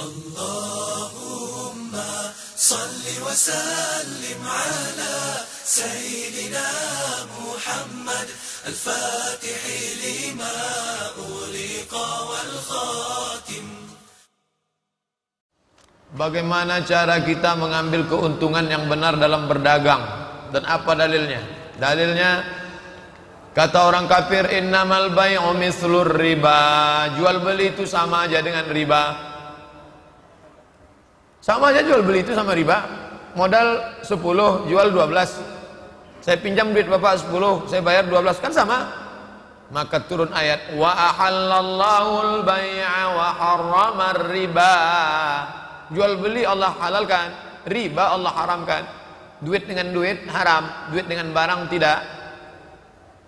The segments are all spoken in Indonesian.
اللهم صل وسلم على سيدنا محمد الفاتح لما أغلق والخاتم Bagaimana cara kita mengambil keuntungan yang benar dalam berdagang dan apa dalilnya? Dalilnya kata orang kafir innamal bai'u mislur riba. Jual beli itu sama aja dengan riba. Sama aja jual beli itu sama riba. Modal 10, jual 12. Saya pinjam duit Bapak 10, saya bayar 12 kan sama. Maka turun ayat wa ahallallahu al-bai'a wa harrama riba Jual beli Allah halalkan, riba Allah haramkan. Duit dengan duit haram, duit dengan barang tidak.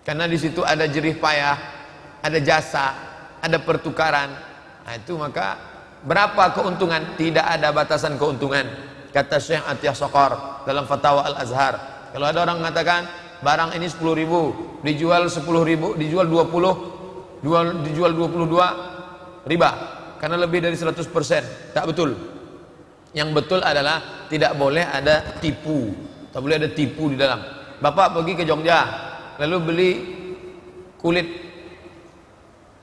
Karena di situ ada jerih payah, ada jasa, ada pertukaran. Nah, itu maka berapa keuntungan? Tidak ada batasan keuntungan. Kata Syekh Atiyah Sokor dalam Fatwa Al-Azhar. Kalau ada orang mengatakan barang ini 10 ribu, dijual 10 ribu, dijual 20, dijual, dijual 22, riba. Karena lebih dari 100%. Tak betul. Yang betul adalah tidak boleh ada tipu. Tak boleh ada tipu di dalam. Bapak pergi ke Jogja, lalu beli kulit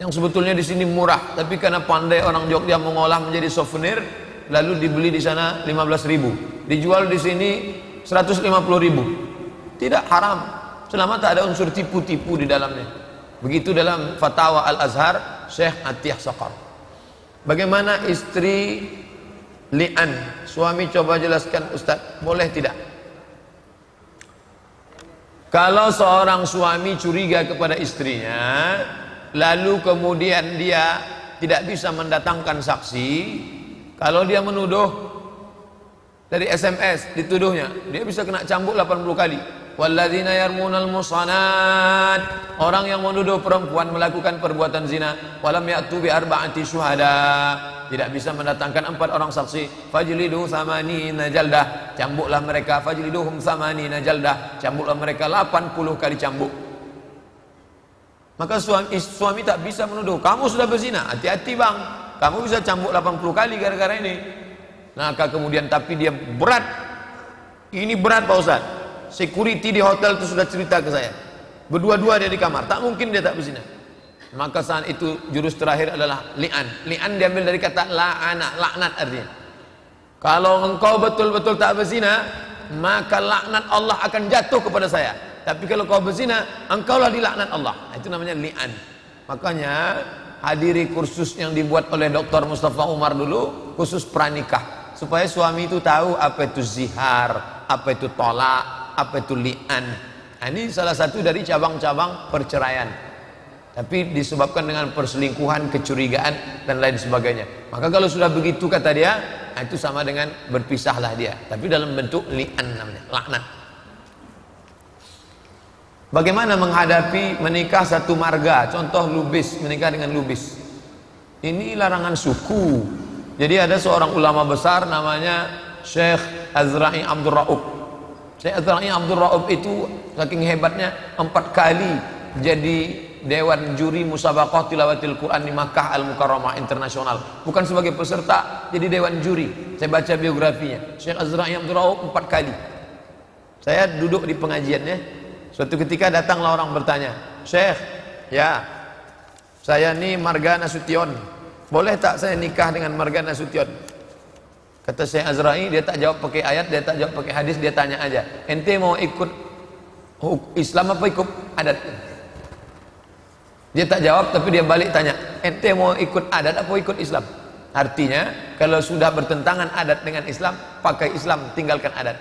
yang sebetulnya di sini murah, tapi karena pandai orang Jogja mengolah menjadi souvenir, lalu dibeli di sana 15 ribu, dijual di sini 150 ribu. Tidak haram, selama tak ada unsur tipu-tipu di dalamnya. Begitu dalam Fatwa Al-Azhar, Syekh Atiyah Saqar. Bagaimana istri li'an suami coba jelaskan Ustaz boleh tidak kalau seorang suami curiga kepada istrinya lalu kemudian dia tidak bisa mendatangkan saksi. Kalau dia menuduh dari SMS dituduhnya dia bisa kena cambuk 80 kali. Walladzina yarmunal musanat. Orang yang menuduh perempuan melakukan perbuatan zina walam ya'tu bi arba'ati syuhada. Tidak bisa mendatangkan empat orang saksi. Fajlidu samani najaldah cambuklah mereka. Fajliduhum samani najaldah cambuklah mereka 80 kali cambuk maka suami, suami tak bisa menuduh kamu sudah berzina. Hati-hati bang. Kamu bisa cambuk 80 kali gara-gara ini. Maka kemudian tapi dia berat. Ini berat Pak Ustaz. Security di hotel itu sudah cerita ke saya. Berdua-dua dia di kamar. Tak mungkin dia tak berzina. Maka saat itu jurus terakhir adalah li'an. Li'an diambil dari kata la'ana laknat artinya. Kalau engkau betul-betul tak berzina maka laknat Allah akan jatuh kepada saya tapi kalau kau berzina engkaulah dilaknat Allah. Itu namanya li'an. Makanya hadiri kursus yang dibuat oleh Dr. Mustafa Umar dulu khusus pranikah. Supaya suami itu tahu apa itu zihar apa itu tolak apa itu li'an. Nah, ini salah satu dari cabang-cabang perceraian. Tapi disebabkan dengan perselingkuhan, kecurigaan dan lain sebagainya. Maka kalau sudah begitu kata dia nah itu sama dengan berpisahlah dia. Tapi dalam bentuk li'an namanya, laknat bagaimana menghadapi menikah satu marga? Contoh lubis, menikah dengan lubis. Ini larangan suku. Jadi ada seorang ulama besar namanya Syekh Azra'i Abdul Ra'ub Syekh Azra'i Abdul Ra'ub itu saking hebatnya empat kali jadi Dewan Juri Musabaqah Tilawatil Quran di Makkah Al-Mukarramah Internasional. Bukan sebagai peserta jadi Dewan Juri. Saya baca biografinya. Syekh Azra'i Abdul Ra'ub empat kali. Saya duduk di pengajiannya suatu ketika datanglah orang bertanya Syekh ya saya ini Marga Nasution boleh tak saya nikah dengan Marga Nasution Kata Syekh Azra'i, dia tak jawab pakai ayat, dia tak jawab pakai hadis, dia tanya aja. Ente mau ikut Islam apa ikut adat? Dia tak jawab, tapi dia balik tanya. Ente mau ikut adat apa ikut Islam? Artinya, kalau sudah bertentangan adat dengan Islam, pakai Islam, tinggalkan adat.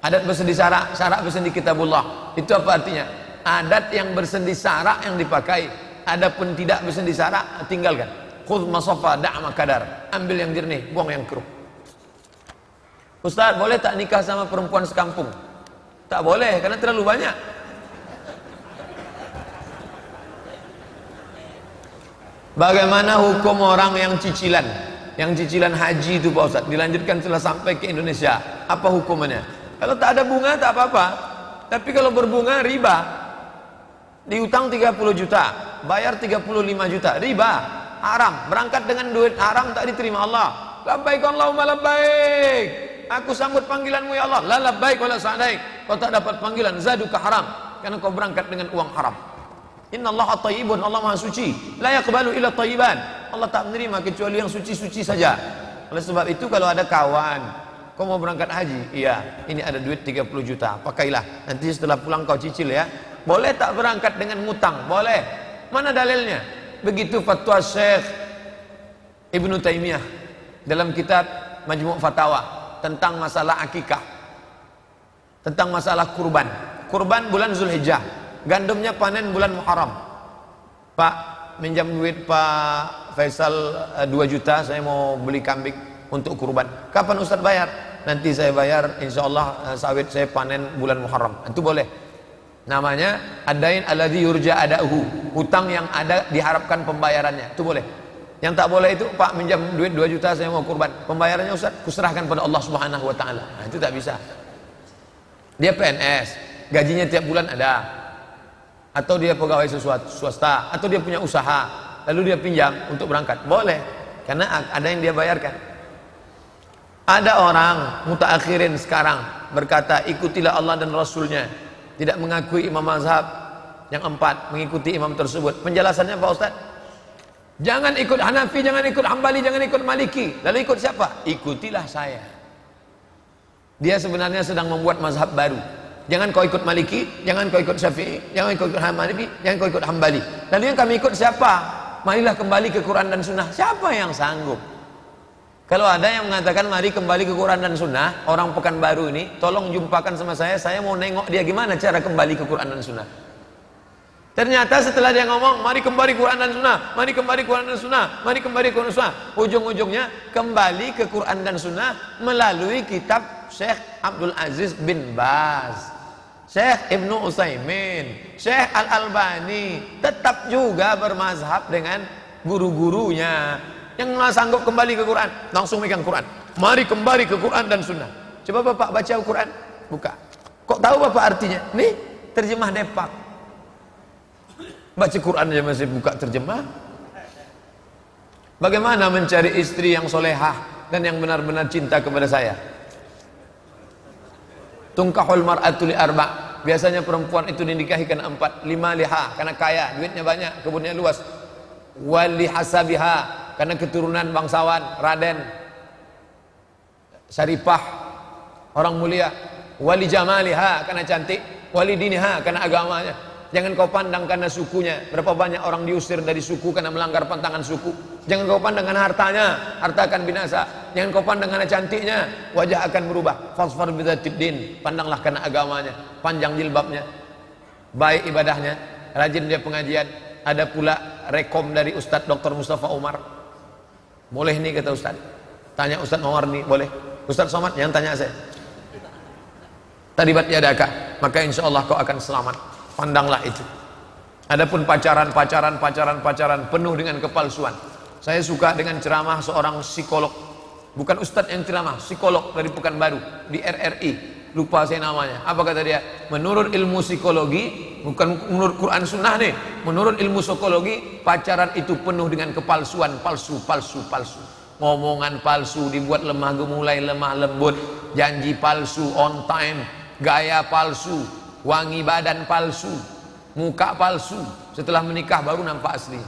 Adat bersendi sarak, sarak bersendi kitabullah. Itu apa artinya? Adat yang bersendi sarak yang dipakai, adapun tidak bersendi sarak, tinggalkan. Khudh masafa da'ma kadar. Ambil yang jernih, buang yang keruh. Ustaz boleh tak nikah sama perempuan sekampung? Tak boleh karena terlalu banyak. Bagaimana hukum orang yang cicilan? Yang cicilan haji itu Pak Ustaz dilanjutkan setelah sampai ke Indonesia. Apa hukumannya? Kalau tak ada bunga tak apa-apa. Tapi kalau berbunga riba. Diutang 30 juta, bayar 35 juta, riba. Haram. Berangkat dengan duit haram tak diterima Allah Labbaik Allahumma labbaik. Aku sambut panggilanmu ya Allah. La labbaik wala sa'daik. Kau tak dapat panggilan zaduka haram karena kau berangkat dengan uang haram. Inna Allah tayyibun, Allah Maha suci. La yaqbalu illa tayyiban. Allah tak menerima kecuali yang suci-suci saja. Oleh sebab itu kalau ada kawan, kau mau berangkat haji? Iya, ini ada duit 30 juta. Pakailah. Nanti setelah pulang kau cicil ya. Boleh tak berangkat dengan mutang? Boleh. Mana dalilnya? Begitu fatwa Syekh Ibnu Taimiyah dalam kitab Majmu' Fatawa tentang masalah akikah. Tentang masalah kurban. Kurban bulan Zulhijjah Gandumnya panen bulan Muharram. Pak, minjam duit Pak Faisal 2 eh, juta, saya mau beli kambing untuk kurban. Kapan Ustaz bayar? Nanti saya bayar, insya Allah eh, sawit saya panen bulan Muharram. Itu boleh. Namanya adain alladhi yurja adahu. Hutang yang ada diharapkan pembayarannya. Itu boleh. Yang tak boleh itu Pak minjam duit 2 juta saya mau kurban. Pembayarannya Ustaz kuserahkan pada Allah Subhanahu wa taala. Nah, itu tak bisa. Dia PNS, gajinya tiap bulan ada atau dia pegawai swasta atau dia punya usaha lalu dia pinjam untuk berangkat boleh karena ada yang dia bayarkan ada orang mutaakhirin sekarang berkata ikutilah Allah dan Rasulnya tidak mengakui imam mazhab yang empat mengikuti imam tersebut penjelasannya Pak Ustaz jangan ikut Hanafi jangan ikut Hambali jangan ikut Maliki lalu ikut siapa ikutilah saya dia sebenarnya sedang membuat mazhab baru Jangan kau ikut Maliki, jangan kau ikut Syafi'i, jangan kau ikut Hanafi, jangan kau ikut Hambali. Lalu yang kami ikut siapa? Marilah kembali ke Quran dan Sunnah. Siapa yang sanggup? Kalau ada yang mengatakan mari kembali ke Quran dan Sunnah, orang pekan baru ini, tolong jumpakan sama saya, saya mau nengok dia gimana cara kembali ke Quran dan Sunnah. Ternyata setelah dia ngomong, mari kembali Quran dan Sunnah, mari kembali Quran dan Sunnah, mari kembali Quran dan Sunnah. Ujung-ujungnya kembali ke Quran dan Sunnah melalui kitab Syekh Abdul Aziz bin Baz. Syekh Ibnu Utsaimin, Syekh Al-Albani tetap juga bermazhab dengan guru-gurunya yang nggak sanggup kembali ke Quran, langsung megang Quran. Mari kembali ke Quran dan Sunnah. Coba Bapak baca Al-Quran, buka. Kok tahu Bapak artinya? Nih, terjemah Depak. Baca Quran aja masih buka terjemah. Bagaimana mencari istri yang solehah dan yang benar-benar cinta kepada saya? Tungkahul mar'atu li arba. Biasanya perempuan itu dinikahi karena empat, lima liha karena kaya, duitnya banyak, kebunnya luas. Wali hasabiha karena keturunan bangsawan, Raden, Syarifah, orang mulia. Wali jamaliha karena cantik, wali diniha karena agamanya. Jangan kau pandang karena sukunya. Berapa banyak orang diusir dari suku karena melanggar pantangan suku. Jangan kau pandang karena hartanya, harta akan binasa. Jangan kau pandang karena cantiknya, wajah akan berubah. Fasfar bidzatiddin, pandanglah karena agamanya, panjang jilbabnya, baik ibadahnya, rajin dia pengajian. Ada pula rekom dari Ustadz Dr. Mustafa Umar. Boleh nih kata Ustadz. Tanya Ustadz Umar nih, boleh. Ustadz Somad, yang tanya saya. Tadibat yadaka, maka insya Allah kau akan selamat. Pandanglah itu. Adapun pacaran, pacaran, pacaran, pacaran penuh dengan kepalsuan. Saya suka dengan ceramah seorang psikolog. Bukan ustadz yang ceramah, psikolog dari Pekanbaru di RRI. Lupa saya namanya. Apa kata dia? Menurut ilmu psikologi, bukan menurut Quran Sunnah nih. Menurut ilmu psikologi, pacaran itu penuh dengan kepalsuan, palsu, palsu, palsu. Ngomongan palsu, dibuat lemah gemulai, lemah lembut, janji palsu, on time, gaya palsu, wangi badan palsu, muka palsu. Setelah menikah baru nampak asli.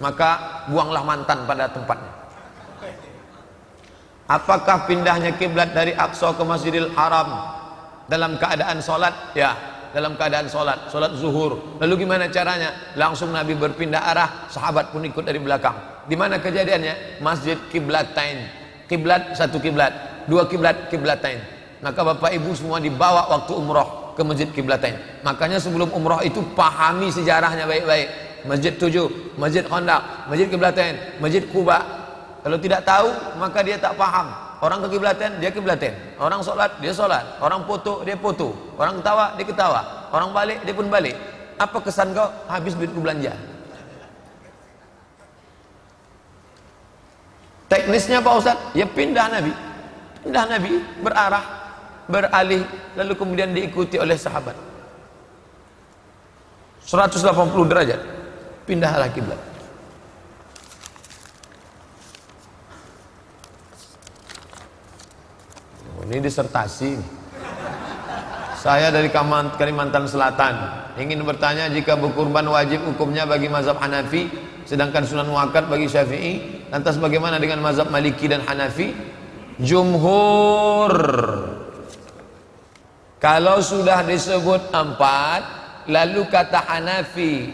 Maka buanglah mantan pada tempatnya. Apakah pindahnya kiblat dari Aqsa ke Masjidil Haram dalam keadaan solat? Ya, dalam keadaan solat, solat zuhur. Lalu gimana caranya? Langsung Nabi berpindah arah, sahabat pun ikut dari belakang. Di mana kejadiannya? Masjid Kiblatain. Kiblat satu kiblat, dua kiblat kiblatain. Maka bapak ibu semua dibawa waktu umroh ke Masjid Kiblatain. Makanya sebelum umrah itu pahami sejarahnya baik-baik. Masjid Tujuh, Masjid Khandaq, Masjid Kiblatain, Masjid Kuba. Kalau tidak tahu, maka dia tak paham. Orang ke Kiblatain, dia Kiblatain. Orang solat, dia solat. Orang foto, dia foto. Orang ketawa, dia ketawa. Orang balik, dia pun balik. Apa kesan kau? Habis duit belanja. Teknisnya Pak Ustaz, ya pindah Nabi. Pindah Nabi berarah beralih lalu kemudian diikuti oleh sahabat 180 derajat pindah arah kiblat Ini disertasi. Saya dari Kalimantan Selatan. Ingin bertanya jika berkurban wajib hukumnya bagi mazhab Hanafi sedangkan sunan muakkad bagi Syafi'i. Lantas bagaimana dengan mazhab Maliki dan Hanafi? Jumhur. Kalau sudah disebut empat lalu kata Hanafi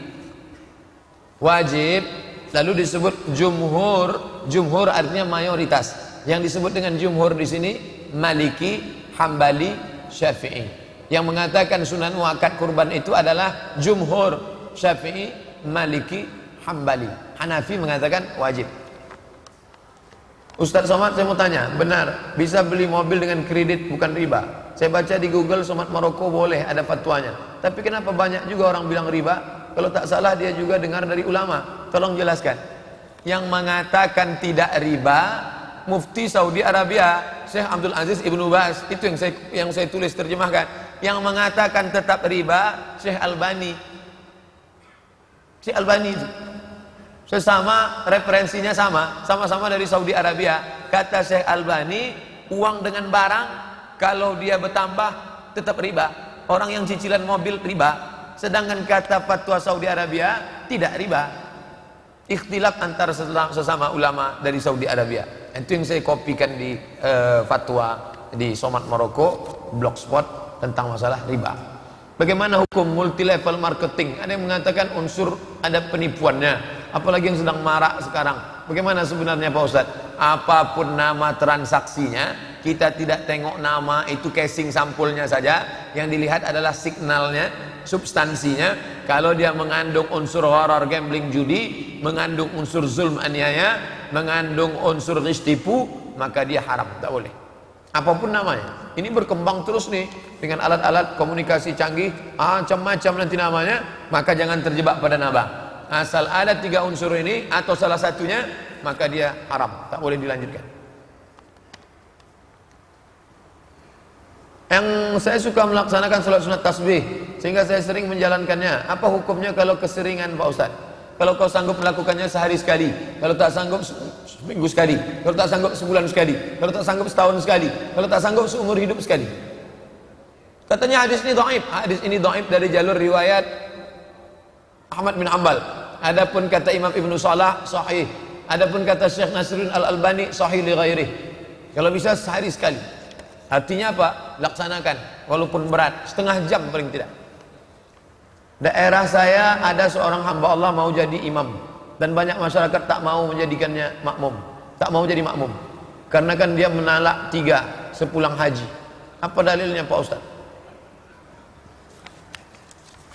wajib lalu disebut jumhur. Jumhur artinya mayoritas. Yang disebut dengan jumhur di sini Maliki Hambali Syafi'i yang mengatakan sunan muakkad kurban itu adalah jumhur Syafi'i, Maliki, Hambali. Hanafi mengatakan wajib. Ustaz Somad saya mau tanya, benar bisa beli mobil dengan kredit bukan riba? Saya baca di Google Somad Maroko boleh ada fatwanya. Tapi kenapa banyak juga orang bilang riba? Kalau tak salah dia juga dengar dari ulama. Tolong jelaskan. Yang mengatakan tidak riba, Mufti Saudi Arabia, Syekh Abdul Aziz Ibnu Bas, itu yang saya yang saya tulis terjemahkan yang mengatakan tetap riba Syekh Albani. Syekh Albani itu. Sesama referensinya sama sama-sama dari Saudi Arabia. Kata Syekh Albani uang dengan barang kalau dia bertambah tetap riba. Orang yang cicilan mobil riba. Sedangkan kata fatwa Saudi Arabia tidak riba ikhtilaf antara sesama ulama dari Saudi Arabia itu yang saya kopikan di uh, fatwa di Somat Maroko blogspot tentang masalah riba. Bagaimana hukum multi level marketing? Ada yang mengatakan unsur ada penipuannya, apalagi yang sedang marak sekarang. Bagaimana sebenarnya Pak Ustaz? Apa pun nama transaksinya, kita tidak tengok nama itu casing sampulnya saja, yang dilihat adalah signalnya, substansinya. Kalau dia mengandung unsur horror gambling judi, mengandung unsur zulm aniaya, mengandung unsur ristipu, maka dia haram, tak boleh. Apa pun namanya. Ini berkembang terus nih dengan alat-alat komunikasi canggih macam-macam nanti namanya maka jangan terjebak pada nama asal ada tiga unsur ini atau salah satunya maka dia haram tak boleh dilanjutkan yang saya suka melaksanakan sholat sunat tasbih sehingga saya sering menjalankannya apa hukumnya kalau keseringan Pak Ustaz kalau kau sanggup melakukannya sehari sekali kalau tak sanggup Seminggu sekali. Kalau tak sanggup sebulan sekali. Kalau tak sanggup setahun sekali. Kalau tak sanggup seumur hidup sekali. Katanya hadis ini dhaif. Hadis ini dhaif dari jalur riwayat Ahmad bin Ambal. Adapun kata Imam Ibnu Salah sahih. Adapun kata Syekh Nasruddin Al-Albani sahih li ghairi. Kalau bisa sehari sekali. Artinya apa? Laksanakan walaupun berat, setengah jam paling tidak. Daerah saya ada seorang hamba Allah mau jadi imam dan banyak masyarakat tak mau menjadikannya makmum tak mau jadi makmum karena kan dia menalak tiga sepulang haji apa dalilnya Pak Ustaz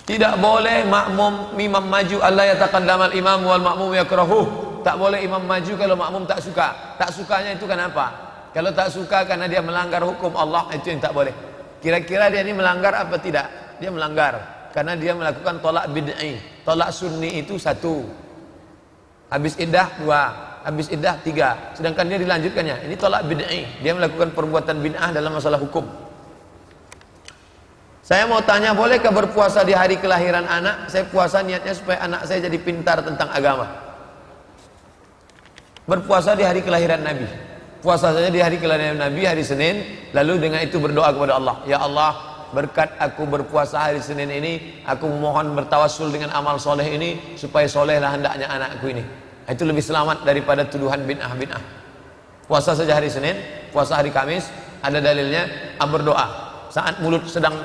tidak boleh makmum imam maju Allah yataqaddamal imam wal makmum yakrahuh tak boleh imam maju kalau makmum tak suka tak sukanya itu kenapa kalau tak suka karena dia melanggar hukum Allah itu yang tak boleh kira-kira dia ini melanggar apa tidak dia melanggar karena dia melakukan tolak bid'i tolak sunni itu satu Habis iddah dua, habis iddah tiga. Sedangkan dia dilanjutkannya. Ini tolak bid'ah. Dia melakukan perbuatan bid'ah dalam masalah hukum. Saya mau tanya, bolehkah berpuasa di hari kelahiran anak? Saya puasa niatnya supaya anak saya jadi pintar tentang agama. Berpuasa di hari kelahiran Nabi. Puasa saja di hari kelahiran Nabi, hari Senin. Lalu dengan itu berdoa kepada Allah. Ya Allah, berkat aku berpuasa hari Senin ini aku memohon bertawasul dengan amal soleh ini supaya solehlah hendaknya anakku ini itu lebih selamat daripada tuduhan bin'ah bin'ah puasa saja hari Senin puasa hari Kamis ada dalilnya berdoa saat mulut sedang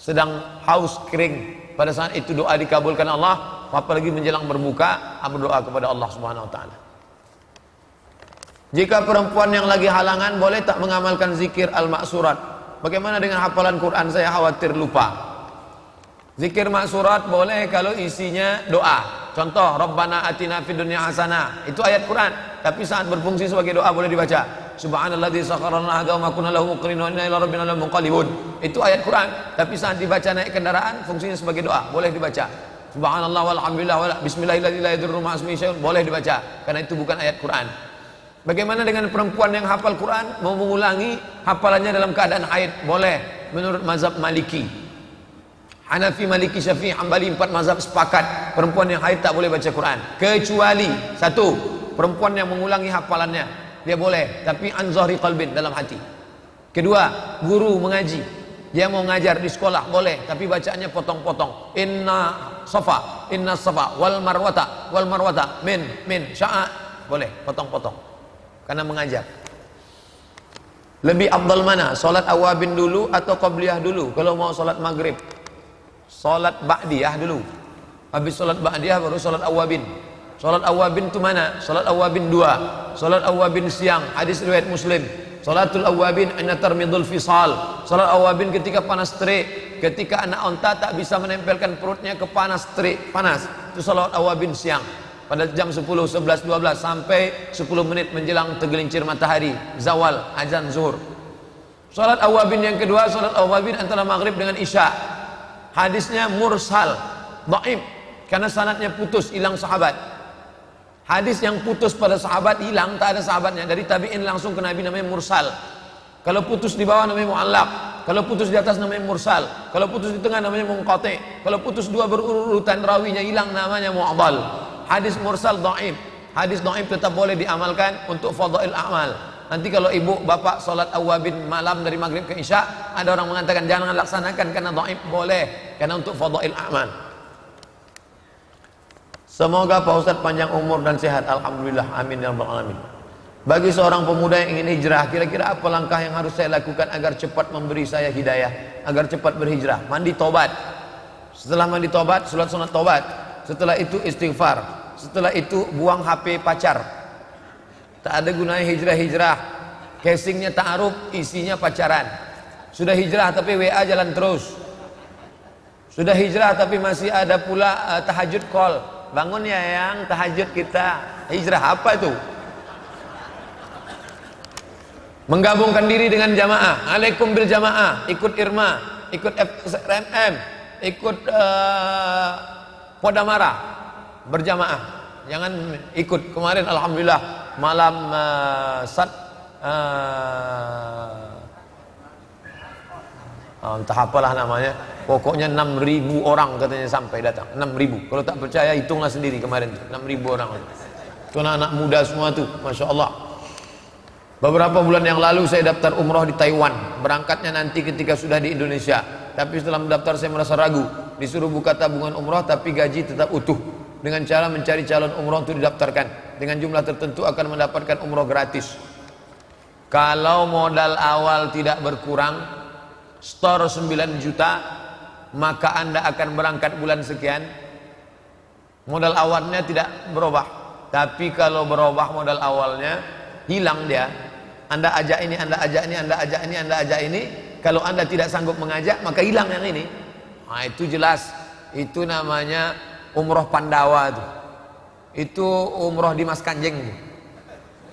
sedang haus kering pada saat itu doa dikabulkan Allah apalagi menjelang berbuka berdoa kepada Allah Subhanahu wa taala jika perempuan yang lagi halangan boleh tak mengamalkan zikir al-maksurat Bagaimana dengan hafalan Quran saya khawatir lupa. Zikir maksurat boleh kalau isinya doa. Contoh, Rabbana atina fid dunya hasanah. Itu ayat Quran, tapi saat berfungsi sebagai doa boleh dibaca. Sakhkhara lana hadza wa kunna lahu muqrinin inna ila rabbina lamunqalibun. Itu ayat Quran, tapi saat dibaca naik kendaraan fungsinya sebagai doa, boleh dibaca. Subhanallah walhamdulillah wala bismillahirrahmanirrahim boleh dibaca karena itu bukan ayat Quran. Bagaimana dengan perempuan yang hafal Quran mau mengulangi hafalannya dalam keadaan haid? Boleh menurut mazhab Maliki. Hanafi, Maliki, Syafi'i, Hambali empat mazhab sepakat perempuan yang haid tak boleh baca Quran kecuali satu perempuan yang mengulangi hafalannya dia boleh tapi an zahri qalbin dalam hati Kedua, guru mengaji. Dia mau ngajar di sekolah boleh, tapi bacaannya potong-potong. Inna safa, inna safa wal marwata wal marwata min min sya'a boleh potong-potong. Karena mengajar. Lebih abdal mana? Salat awabin dulu atau qabliyah dulu? Kalau mau salat maghrib. Salat ba'diyah dulu. Habis salat ba'diyah baru salat awabin. Salat awabin itu mana? Salat awabin dua. Salat awabin siang. Hadis riwayat Muslim. Salatul awabin inna tarmidul fisal. Salat awabin ketika panas terik, ketika anak onta tak bisa menempelkan perutnya ke panas terik, panas. Itu salat awabin siang. Pada jam 10, 11, 12 sampai 10 menit menjelang tergelincir matahari, zawal, azan zuhur. Salat awabin yang kedua, salat awabin antara maghrib dengan isya. Hadisnya mursal, dhaif karena sanatnya putus, hilang sahabat. Hadis yang putus pada sahabat hilang, tak ada sahabatnya. Dari tabi'in langsung ke Nabi namanya mursal. Kalau putus di bawah namanya mu'allaq. Kalau putus di atas namanya mursal. Kalau putus di tengah namanya munqati. Kalau putus dua berurutan rawinya hilang namanya mu'adhal. Hadis mursal dhaif. Hadis dhaif tetap boleh diamalkan untuk fadhail amal. Nanti kalau ibu bapak solat awabin malam dari maghrib ke isya, ada orang mengatakan jangan laksanakan karena dhaif boleh, karena untuk fadhail amal. Semoga Pak Ustadz panjang umur dan sehat. Alhamdulillah. Amin ya rabbal alamin. Bagi seorang pemuda yang ingin hijrah, kira-kira apa langkah yang harus saya lakukan agar cepat memberi saya hidayah, agar cepat berhijrah? Mandi tobat. Setelah mandi tobat, salat sunat tobat. Setelah itu istighfar. Setelah itu buang HP pacar. Tak ada gunanya hijrah-hijrah. Casingnya ta'aruf, isinya pacaran. Sudah hijrah tapi WA jalan terus. Sudah hijrah tapi masih ada pula uh, tahajud call bangun ya yang tahajud kita hijrah apa itu menggabungkan diri dengan jamaah alaikum bil jamaah ikut irma ikut FMM ikut uh, Podamara berjamaah. Jangan ikut. Kemarin alhamdulillah malam uh, sat uh, entah apalah namanya. Pokoknya 6000 orang katanya sampai datang. 6000 kalau tak percaya hitunglah sendiri kemarin 6000 orang. Itu anak-anak muda semua tuh Masya Allah beberapa bulan yang lalu saya daftar umroh di Taiwan. Berangkatnya nanti ketika sudah di Indonesia. Tapi setelah mendaftar saya merasa ragu. Disuruh buka tabungan umroh tapi gaji tetap utuh dengan cara mencari calon umroh untuk didaftarkan. Dengan jumlah tertentu akan mendapatkan umroh gratis. Kalau modal awal tidak berkurang store 9 juta maka anda akan berangkat bulan sekian. Modal awalnya tidak berubah. Tapi kalau berubah modal awalnya hilang dia. Anda ajak ini, anda ajak ini, anda ajak ini, anda ajak ini. Kalau anda tidak sanggup mengajak maka hilang yang ini. Nah, itu jelas. Itu namanya umroh pandawa itu. Itu umroh di mas kanjeng.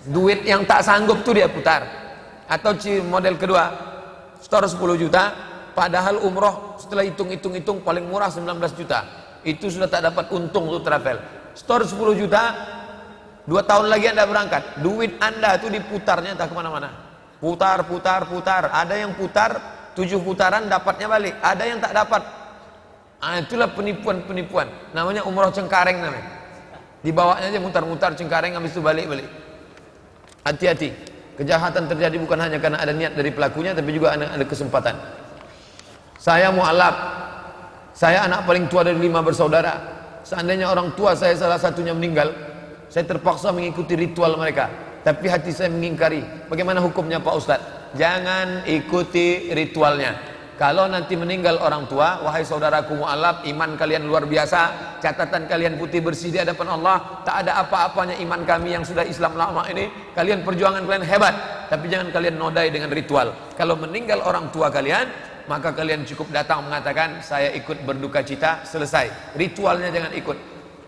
Duit yang tak sanggup tuh dia putar. Atau model kedua store 10 juta padahal umroh setelah hitung-hitung-hitung paling murah 19 juta. Itu sudah tak dapat untung untuk travel. Store 10 juta dua tahun lagi anda berangkat duit anda itu diputarnya entah ke mana-mana. Putar putar putar. Ada yang putar tujuh putaran dapatnya balik. Ada yang tak dapat ah, itulah penipuan-penipuan namanya umroh cengkareng namanya dibawanya aja mutar-mutar cengkareng habis itu balik-balik hati-hati Kejahatan terjadi bukan hanya karena ada niat dari pelakunya tapi juga ada, ada kesempatan. Saya mualaf. Saya anak paling tua dari lima bersaudara. Seandainya orang tua saya salah satunya meninggal, saya terpaksa mengikuti ritual mereka. Tapi hati saya mengingkari. Bagaimana hukumnya Pak Ustadz? Jangan ikuti ritualnya. Kalau nanti meninggal orang tua, wahai saudaraku mu'alaf, iman kalian luar biasa, catatan kalian putih bersih di hadapan Allah, tak ada apa-apanya iman kami yang sudah Islam lama ini, kalian perjuangan kalian hebat, tapi jangan kalian nodai dengan ritual. Kalau meninggal orang tua kalian, maka kalian cukup datang mengatakan, saya ikut berduka cita, selesai. Ritualnya jangan ikut,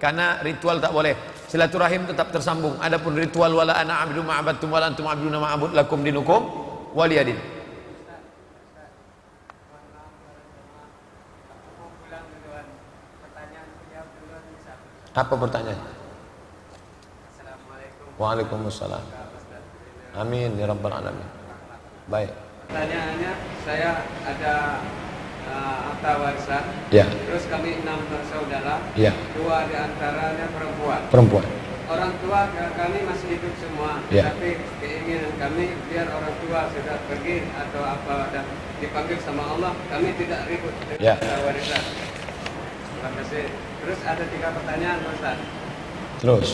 karena ritual tak boleh. Silaturahim tetap tersambung. Adapun ritual wala ana abdu ma'abadtum wala antum abduna ma'abud lakum dinukum waliyadin. Apa pertanyaan? Waalaikumsalam. Amin ya rabbal alamin. Baik. Pertanyaannya saya ada uh, akta warisan. Ya. Terus kami enam bersaudara. Ya. Dua di antaranya perempuan. Perempuan. orang tua kami masih hidup semua, Ya. tapi keinginan kami biar orang tua sudah pergi atau apa dan dipanggil sama Allah, kami tidak ribut dengan Ya. warisan. Terima kasih. Terus ada tiga pertanyaan, Pak Ustaz. Terus.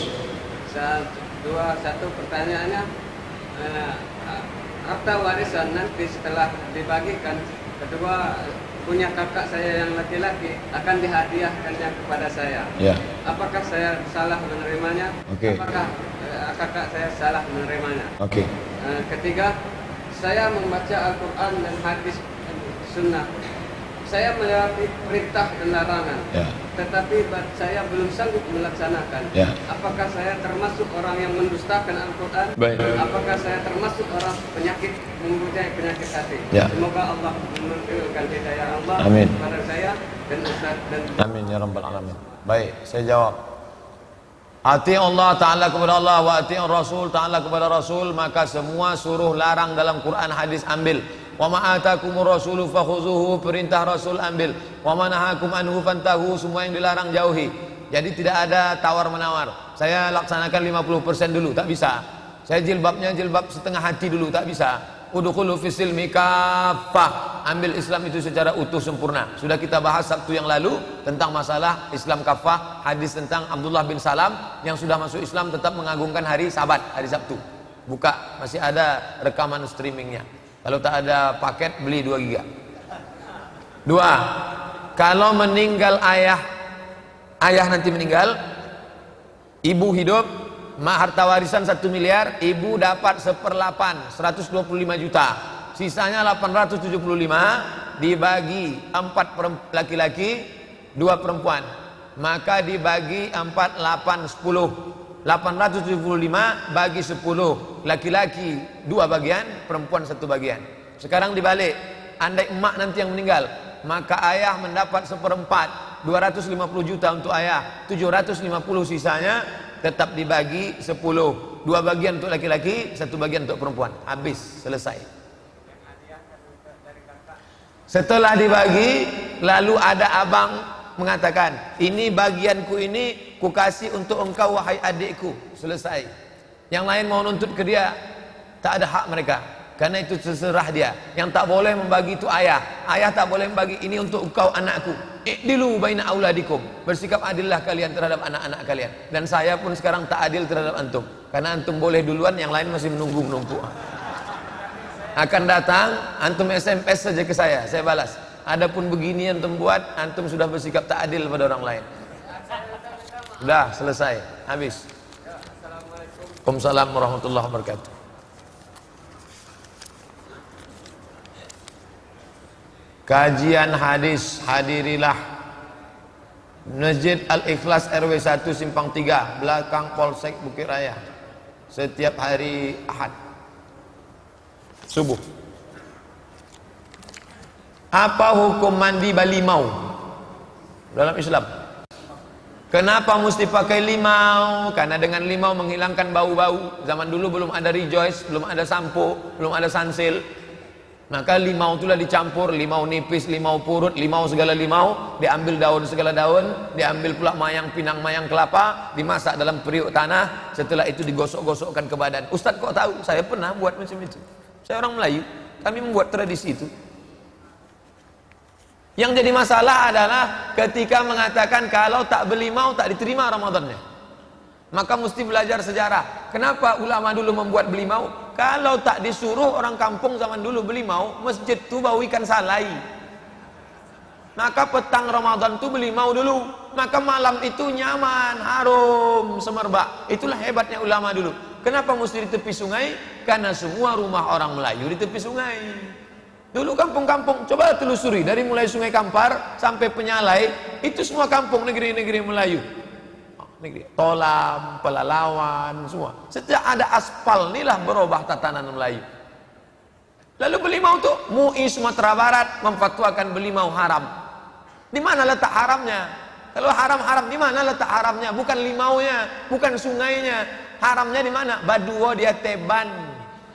Sa- dua satu pertanyaannya eh, harta warisan nanti setelah dibagikan kedua punya kakak saya yang laki-laki akan dihadiahkannya kepada saya Ya. apakah saya salah menerimanya Oke. apakah eh, kakak saya salah menerimanya Oke. Eh, ketiga saya membaca Al-Quran dan hadis sunnah saya melewati perintah dan larangan Ya. tetapi saya belum sanggup melaksanakan. Ya. Apakah saya termasuk orang yang mendustakan Al-Quran? Baik. Apakah saya termasuk orang penyakit mempunyai penyakit hati? Ya. Semoga Allah memberikan hidayah Allah Amin. kepada saya dan Ustaz dan Amin ya rabbal alamin. Baik, saya jawab. Ati Allah Ta'ala kepada Allah wa ati Rasul Ta'ala kepada Rasul maka semua suruh larang dalam Quran hadis ambil. Wa ma atakumur rasulu fakhuzuhu perintah Rasul ambil. Wa ma nahakum anhu fantahu semua yang dilarang jauhi. Jadi tidak ada tawar menawar. Saya laksanakan 50% dulu, tak bisa. Saya jilbabnya jilbab setengah hati dulu, tak bisa. Udkhulu fis silmi kaffah. Ambil Islam itu secara utuh sempurna. Sudah kita bahas Sabtu yang lalu tentang masalah Islam kafah, hadis tentang Abdullah bin Salam yang sudah masuk Islam tetap mengagungkan hari Sabat, hari Sabtu. Buka, masih ada rekaman streamingnya. Kalau tak ada paket beli 2 giga. Dua, kalau meninggal ayah, ayah nanti meninggal, ibu hidup, mak harta warisan 1 miliar, ibu dapat seperlapan, 125 juta. Sisanya 875 dibagi 4 perem- laki-laki, 2 perempuan. Maka dibagi 4, 8, 10. 875 bagi 10 laki-laki dua bagian perempuan satu bagian. Sekarang dibalik. Andai emak nanti yang meninggal maka ayah mendapat seperempat. 250 juta untuk ayah. 750 sisanya tetap dibagi 10 dua bagian untuk laki-laki satu bagian untuk perempuan. Habis selesai. Setelah dibagi lalu ada abang mengatakan ini bagianku ini ku kasih untuk engkau wahai adikku. Selesai. Yang lain mau nuntut ke dia tak ada hak mereka. Karena itu terserah dia. Yang tak boleh membagi itu ayah. Ayah tak boleh membagi ini untuk engkau anakku. Ikdilu baina auladikum. Bersikap adillah kalian terhadap anak-anak kalian. Dan saya pun sekarang tak adil terhadap antum. Karena antum boleh duluan yang lain masih menunggu menumpuk akan datang antum SMS saja ke saya. Saya balas adapun begini yang antum buat antum sudah bersikap tak adil pada orang lain. Sudah selesai. Habis. Waalaikumsalam warahmatullahi wabarakatuh. Kajian hadis hadirilah. Masjid Al-Ikhlas RW 1 Simpang 3 belakang Polsek Bukit Raya. Setiap hari Ahad. Subuh apa hukum mandi balimau dalam Islam. Kenapa mesti pakai limau? Karena dengan limau menghilangkan bau-bau. Zaman dulu belum ada rejoice belum ada sampo belum ada sunsil maka limau itulah dicampur. Limau nipis limau purut limau segala limau. Diambil daun segala daun. Diambil pula mayang pinang mayang kelapa. Dimasak dalam periuk tanah. Setelah itu digosok-gosokkan ke badan. Ustaz kok tahu? Saya pernah buat macam itu. Saya orang Melayu. Kami membuat tradisi itu yang jadi masalah adalah ketika mengatakan kalau tak beli mau tak diterima Ramadannya. Maka mesti belajar sejarah. Kenapa ulama dulu membuat beli mau? Kalau tak disuruh orang kampung zaman dulu beli mau, masjid tu bau ikan salai. Maka petang Ramadan tu beli mau dulu. Maka malam itu nyaman, harum, semerbak. Itulah hebatnya ulama dulu. Kenapa mesti di tepi sungai? Karena semua rumah orang Melayu di tepi sungai. Dulu kampung-kampung, coba telusuri dari mulai Sungai Kampar sampai Penyalai, itu semua kampung negeri-negeri Melayu. Negeri Tolam, Pelalawan, semua. Sejak ada aspal inilah berubah tatanan Melayu. Lalu belimau itu MUI Sumatera Barat memfatwakan belimau haram. Di mana letak haramnya? Kalau haram-haram di mana letak haramnya? Bukan limaunya, bukan sungainya. Haramnya di mana? Baduo dia teban,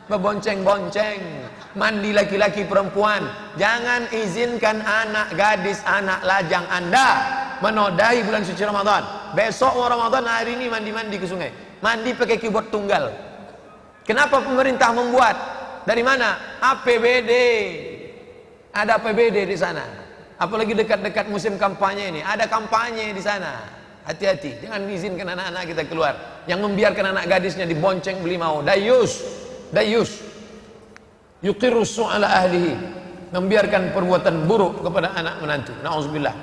bebonceng-bonceng, mandi laki-laki perempuan. Jangan izinkan anak gadis, anak lajang Anda menodai bulan suci Ramadan. Besok Ramadan hari ini mandi-mandi ke sungai. Mandi pakai keyboard tunggal. Kenapa pemerintah membuat? Dari mana? APBD. Ada APBD di sana. Apalagi dekat-dekat musim kampanye ini, ada kampanye di sana. Hati-hati, jangan izinkan anak-anak kita keluar. Yang membiarkan anak gadisnya dibonceng beli mau. Dayus, dayus. Yuqirru su'ala ahlihi. Membiarkan perbuatan buruk kepada anak menantu. Nauzubillah.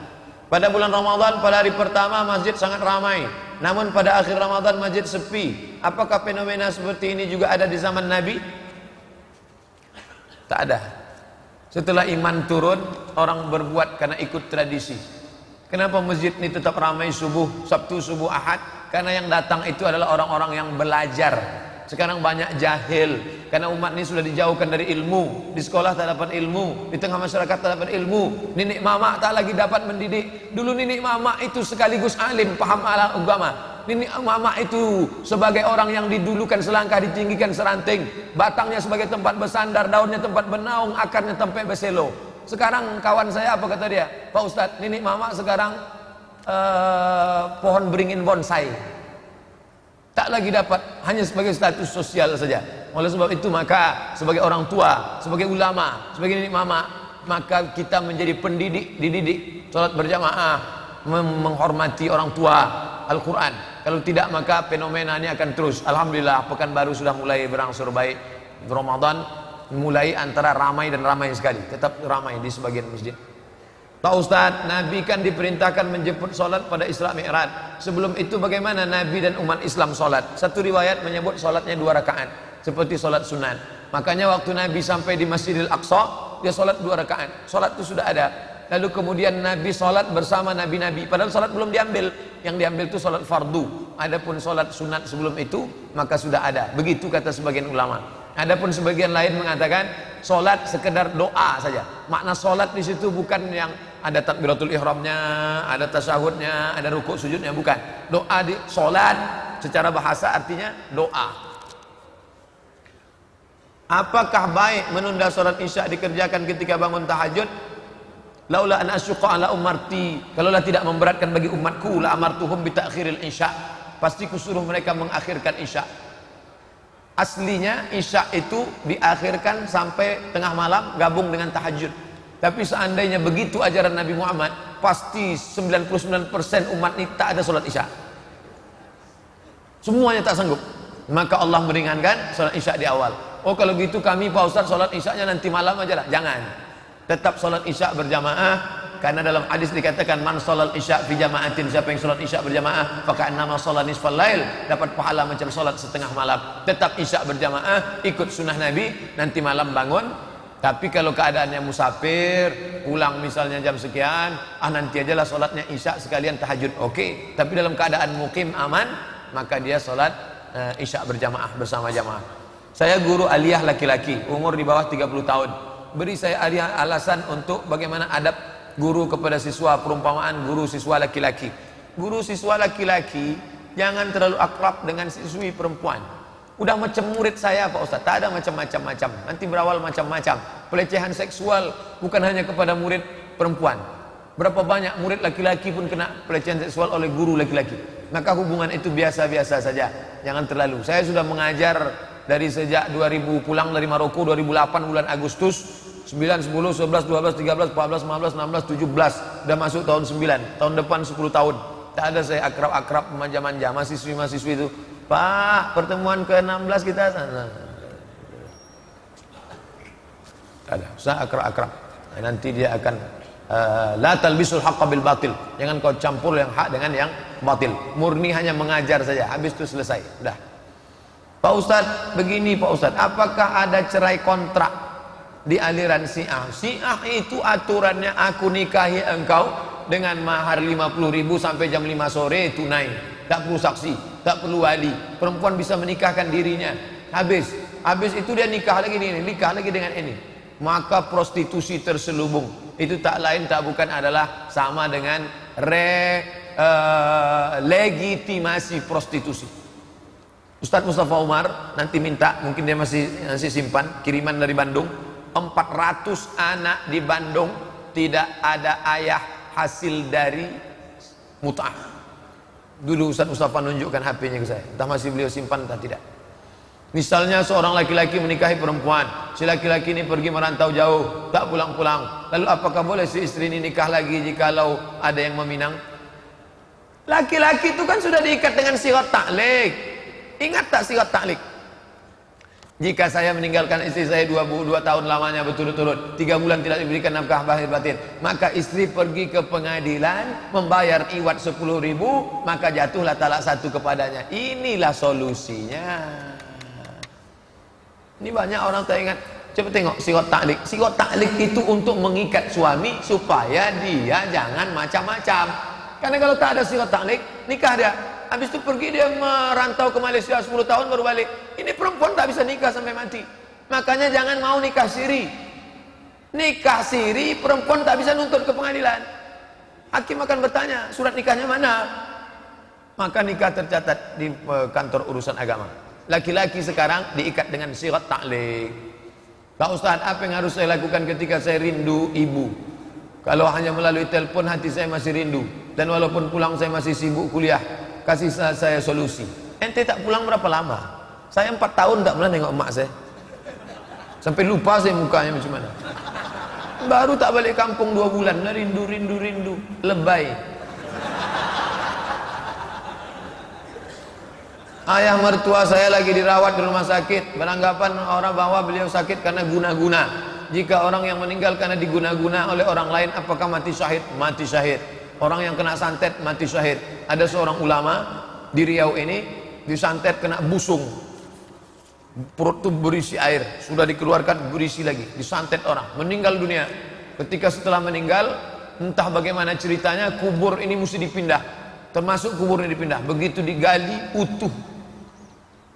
Pada bulan Ramadan pada hari pertama masjid sangat ramai. Namun pada akhir Ramadan masjid sepi. Apakah fenomena seperti ini juga ada di zaman Nabi? Tak ada. Setelah iman turun, orang berbuat karena ikut tradisi. Kenapa masjid ini tetap ramai subuh, Sabtu, subuh, Ahad? Karena yang datang itu adalah orang-orang yang belajar sekarang banyak jahil karena umat ini sudah dijauhkan dari ilmu. Di sekolah tak dapat ilmu, di tengah masyarakat tak dapat ilmu. Nenek mama tak lagi dapat mendidik. Dulu nenek mama itu sekaligus alim, paham ala agama. Nenek mama itu sebagai orang yang didulukan selangkah ditinggikan seranting, batangnya sebagai tempat bersandar, daunnya tempat benaung, akarnya tempat berselo. Sekarang kawan saya apa kata dia? Pak Ustadz, nenek mama sekarang uh, pohon beringin bonsai tak lagi dapat hanya sebagai status sosial saja. Oleh sebab itu maka sebagai orang tua, sebagai ulama, sebagai nenek mama, maka kita menjadi pendidik, dididik salat berjamaah, menghormati orang tua, Al-Qur'an. Kalau tidak maka fenomena ini akan terus. Alhamdulillah pekan baru sudah mulai berangsur baik. Ramadan mulai antara ramai dan ramai sekali. Tetap ramai di sebagian masjid. Pak Ustaz, Nabi kan diperintahkan menjemput solat pada Isra Mi'raj. Sebelum itu bagaimana Nabi dan umat Islam solat? Satu riwayat menyebut solatnya dua rakaat, seperti solat sunnah. Makanya waktu Nabi sampai di Masjidil Aqsa, dia solat dua rakaat. Solat itu sudah ada. Lalu kemudian Nabi solat bersama Nabi-Nabi. Padahal solat belum diambil. Yang diambil itu solat fardu. Adapun solat sunat sebelum itu, maka sudah ada. Begitu kata sebagian ulama. Adapun sebagian lain mengatakan solat sekedar doa saja. Makna solat di situ bukan yang ada takbiratul ihramnya, ada tasyahudnya, ada rukuk sujudnya, bukan. Doa di solat secara bahasa artinya doa. Apakah baik menunda solat isya dikerjakan ketika bangun tahajud? Laula an asyqa ala umarti, kalaulah tidak memberatkan bagi umatku la amartuhum bi ta'khiril isya. Pasti kusuruh mereka mengakhirkan isya. Aslinya Isya itu diakhirkan sampai tengah malam gabung dengan tahajud. Tapi seandainya begitu ajaran Nabi Muhammad, pasti 99% umat ini tak ada sholat Isya. Semuanya tak sanggup. Maka Allah meringankan sholat Isya di awal. Oh kalau gitu kami Pak Ustaz sholat Isya-nya nanti malam aja lah. Jangan. Tetap sholat Isya berjamaah karena dalam hadis dikatakan man sholal isya fi jama'atin siapa yang sholat isya berjamaah maka nama sholat nisfal lail dapat pahala macam sholat setengah malam. Tetap isya berjamaah ikut sunnah Nabi nanti malam bangun tapi kalau keadaannya musafir, pulang misalnya jam sekian, ah nanti aja lah sholatnya isya sekalian tahajud. Oke, okay. tapi dalam keadaan mukim aman, maka dia sholat uh, isya berjamaah bersama jamaah. Saya guru aliyah laki-laki, umur di bawah 30 tahun. Beri saya aliyah alasan untuk bagaimana adab guru kepada siswa perumpamaan guru siswa laki-laki guru siswa laki-laki jangan terlalu akrab dengan siswi perempuan udah macam murid saya Pak Ustaz tak ada macam-macam macam nanti berawal macam-macam. Pelecehan seksual bukan hanya kepada murid perempuan. Berapa banyak murid laki-laki pun kena pelecehan seksual oleh guru laki-laki. Maka hubungan itu biasa-biasa saja. Jangan terlalu. Saya sudah mengajar dari sejak 2000 pulang dari Maroko 2008 bulan Agustus. 9, 10, 11, 12, 13, 14, 15, 16, 17 Udah masuk tahun 9 Tahun depan 10 tahun. Tak ada saya akrab-akrab manja-manja Mahasiswi-mahasiswi itu Pak pertemuan ke-16 kita Tak ada Saya akrab-akrab. Nanti dia akan uh, La talbisul haqqa bil batil. Jangan kau campur yang hak dengan yang batil. Murni hanya mengajar saja. Habis itu selesai. Udah Pak Ustadz begini Pak Ustadz Apakah ada cerai kontrak di aliran Syiah. Syiah itu aturannya aku nikahi engkau dengan mahar 50 ribu sampai jam 5 sore tunai. Tak perlu saksi, tak perlu wali. Perempuan bisa menikahkan dirinya. Habis. Habis itu dia nikah lagi ini, nikah lagi dengan ini. Maka prostitusi terselubung. Itu tak lain tak bukan adalah sama dengan re uh, legitimasi prostitusi. Ustadz Mustafa Umar nanti minta, mungkin dia masih masih simpan kiriman dari Bandung 400 anak di Bandung tidak ada ayah hasil dari mut'ah Dulu Ustaz Mustafa nunjukkan HP-nya ke saya. Entah masih beliau simpan entah tidak. Misalnya seorang laki-laki menikahi perempuan, si laki-laki ini pergi merantau jauh, tak pulang-pulang. Lalu apakah boleh si istri ini nikah lagi jikalau ada yang meminang? Laki-laki itu kan sudah diikat dengan sirat taklik. Ingat tak sirat taklik? Jika saya meninggalkan istri saya dua, dua tahun lamanya berturut-turut Tiga bulan tidak diberikan nafkah bahir batin Maka istri pergi ke pengadilan Membayar iwat sepuluh ribu Maka jatuhlah talak satu kepadanya. Inilah solusinya. Ini banyak orang tak ingat. Coba tengok sikot taklik. Sikot taklik itu untuk mengikat suami Supaya dia jangan macam-macam. Karena kalau tak ada sikot taklik Nikah dia Habis itu pergi dia merantau ke Malaysia 10 tahun baru balik. Ini perempuan tak bisa nikah sampai mati. Makanya jangan mau nikah siri. Nikah siri perempuan tak bisa nuntut ke pengadilan. Hakim akan bertanya, surat nikahnya mana? Maka nikah tercatat di eh, kantor urusan agama. Laki-laki sekarang diikat dengan sirat taklik. Pak Ustaz, apa yang harus saya lakukan ketika saya rindu ibu? Kalau hanya melalui telepon hati saya masih rindu. Dan walaupun pulang saya masih sibuk kuliah kasih saya solusi. Ente tak pulang berapa lama? Saya empat tahun tak pernah nengok emak saya. Sampai lupa saya mukanya macam mana. Baru tak balik kampung dua bulan, nah, rindu, rindu, rindu, lebay. Ayah mertua saya lagi dirawat di rumah sakit. Beranggapan orang bahwa beliau sakit karena guna-guna. Jika orang yang meninggal karena diguna-guna oleh orang lain, apakah mati syahid? Mati syahid. Orang yang kena santet mati syahid. Ada seorang ulama di Riau ini disantet kena busung. Perut itu berisi air, sudah dikeluarkan berisi lagi, disantet orang, meninggal dunia. Ketika setelah meninggal, entah bagaimana ceritanya kubur ini mesti dipindah. Termasuk kubur ini dipindah. Begitu digali utuh.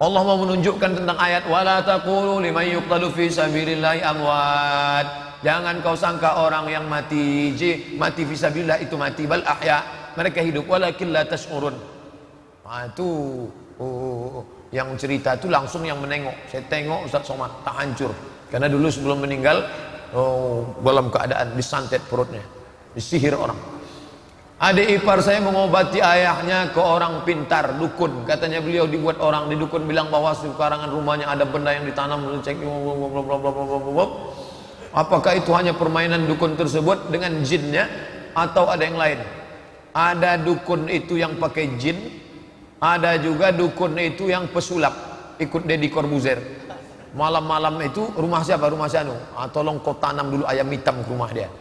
Allah mau menunjukkan tentang ayat wala taqulu liman yuqtalu fi sabilillahi amwat Jangan kau sangka orang yang mati mati fisabilillah itu mati bal ahya. Mereka hidup walakin la tash'urun. Nah, itu oh, yang cerita itu langsung yang menengok. Saya tengok Ustaz Somad tak hancur. Karena dulu sebelum meninggal oh, dalam keadaan disantet perutnya, disihir orang. Adik ipar saya mengobati ayahnya ke orang pintar dukun. Katanya beliau dibuat orang di dukun bilang bahwa sekarangan rumahnya ada benda yang ditanam cek Apakah itu hanya permainan dukun tersebut dengan jinnya atau ada yang lain? Ada dukun itu yang pakai jin, ada juga dukun itu yang pesulap, ikut Deddy Corbuzier. Malam-malam itu rumah siapa? Rumah si Anu. Ah, tolong kau tanam dulu ayam hitam ke rumah dia.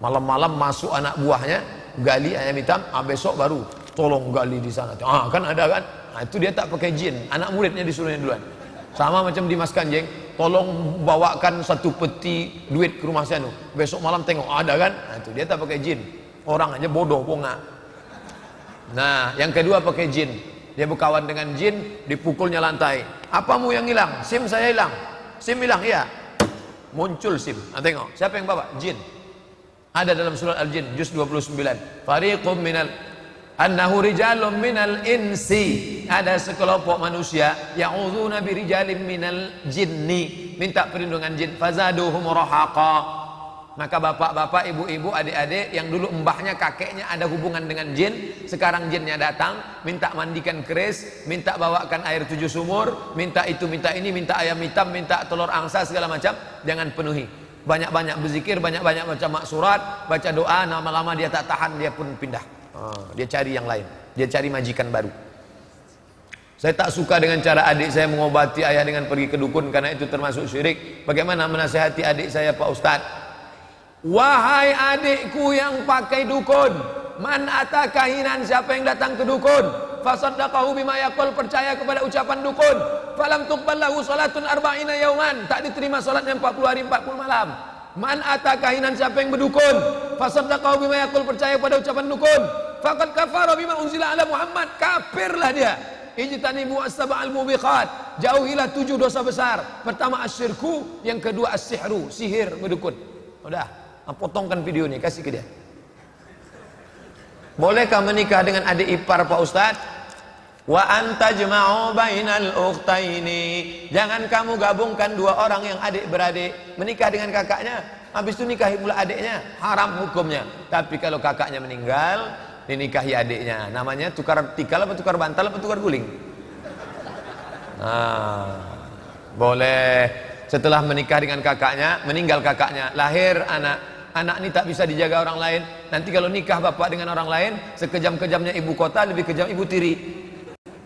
Malam-malam masuk anak buahnya, gali ayam hitam, ah, besok baru tolong gali di sana. Ah, kan ada kan? Nah, itu dia tak pakai jin, anak muridnya disuruhnya duluan. Sama macam Dimas Kanjeng, tolong bawakan satu peti duit ke rumah saya nu. Besok malam tengok ada kan? Nah, itu dia tak pakai jin. Orang aja bodoh bonga. Nah, yang kedua pakai jin. Dia berkawan dengan jin, dipukulnya lantai. Apamu yang hilang? SIM saya hilang. SIM hilang, iya. Muncul SIM. Nah, tengok, siapa yang bawa? Jin. Ada dalam surat Al-Jin, juz 29. Fariqum minal annahu rijalun minal insi ada sekelompok manusia yang ya'udzuna bi rijalin minal jinni minta perlindungan jin fazaduhum rahaqa maka bapak-bapak, ibu-ibu, adik-adik yang dulu mbahnya, kakeknya ada hubungan dengan jin, sekarang jinnya datang, minta mandikan keris, minta bawakan air tujuh sumur, minta itu, minta ini, minta ayam hitam, minta telur angsa segala macam, jangan penuhi. Banyak-banyak berzikir, banyak-banyak baca maksurat, baca doa, lama-lama dia tak tahan, dia pun pindah. Ah, dia cari yang lain. Dia cari majikan baru. Saya tak suka dengan cara adik saya mengobati ayah dengan pergi ke dukun karena itu termasuk syirik. Bagaimana menasihati adik saya Pak Ustaz? Wahai adikku yang pakai dukun, man ata kahinan siapa yang datang ke dukun? Fasaddaqahu bima yaqul percaya kepada ucapan dukun. Falam tuqbal lahu salatun arba'ina yauman. Tak diterima salatnya 40 hari 40 malam. Man ata kahinan siapa yang berdukun, fasaddaqahu bima yaqul percaya pada ucapan dukun, faqad kafara bima unzila ala Muhammad, kafirlah dia. Ijtanibu as-sab'al mubiqat. Jauhilah tujuh dosa besar. Pertama asyirku, yang kedua as-sihru, sihir berdukun. Udah, potongkan video ini kasih ke dia. Bolehkah menikah dengan adik ipar Pak Ustaz? Wa anta jma'u bainal ukhtaini. Jangan kamu gabungkan dua orang yang adik beradik menikah dengan kakaknya, habis itu nikahi pula adiknya, haram hukumnya. Tapi kalau kakaknya meninggal, dinikahi adiknya. Namanya tukar tikal apa tukar bantal apa tukar guling? Nah, boleh setelah menikah dengan kakaknya, meninggal kakaknya, lahir anak. Anak ini tak bisa dijaga orang lain. Nanti kalau nikah bapak dengan orang lain, sekejam-kejamnya ibu kota lebih kejam ibu tiri.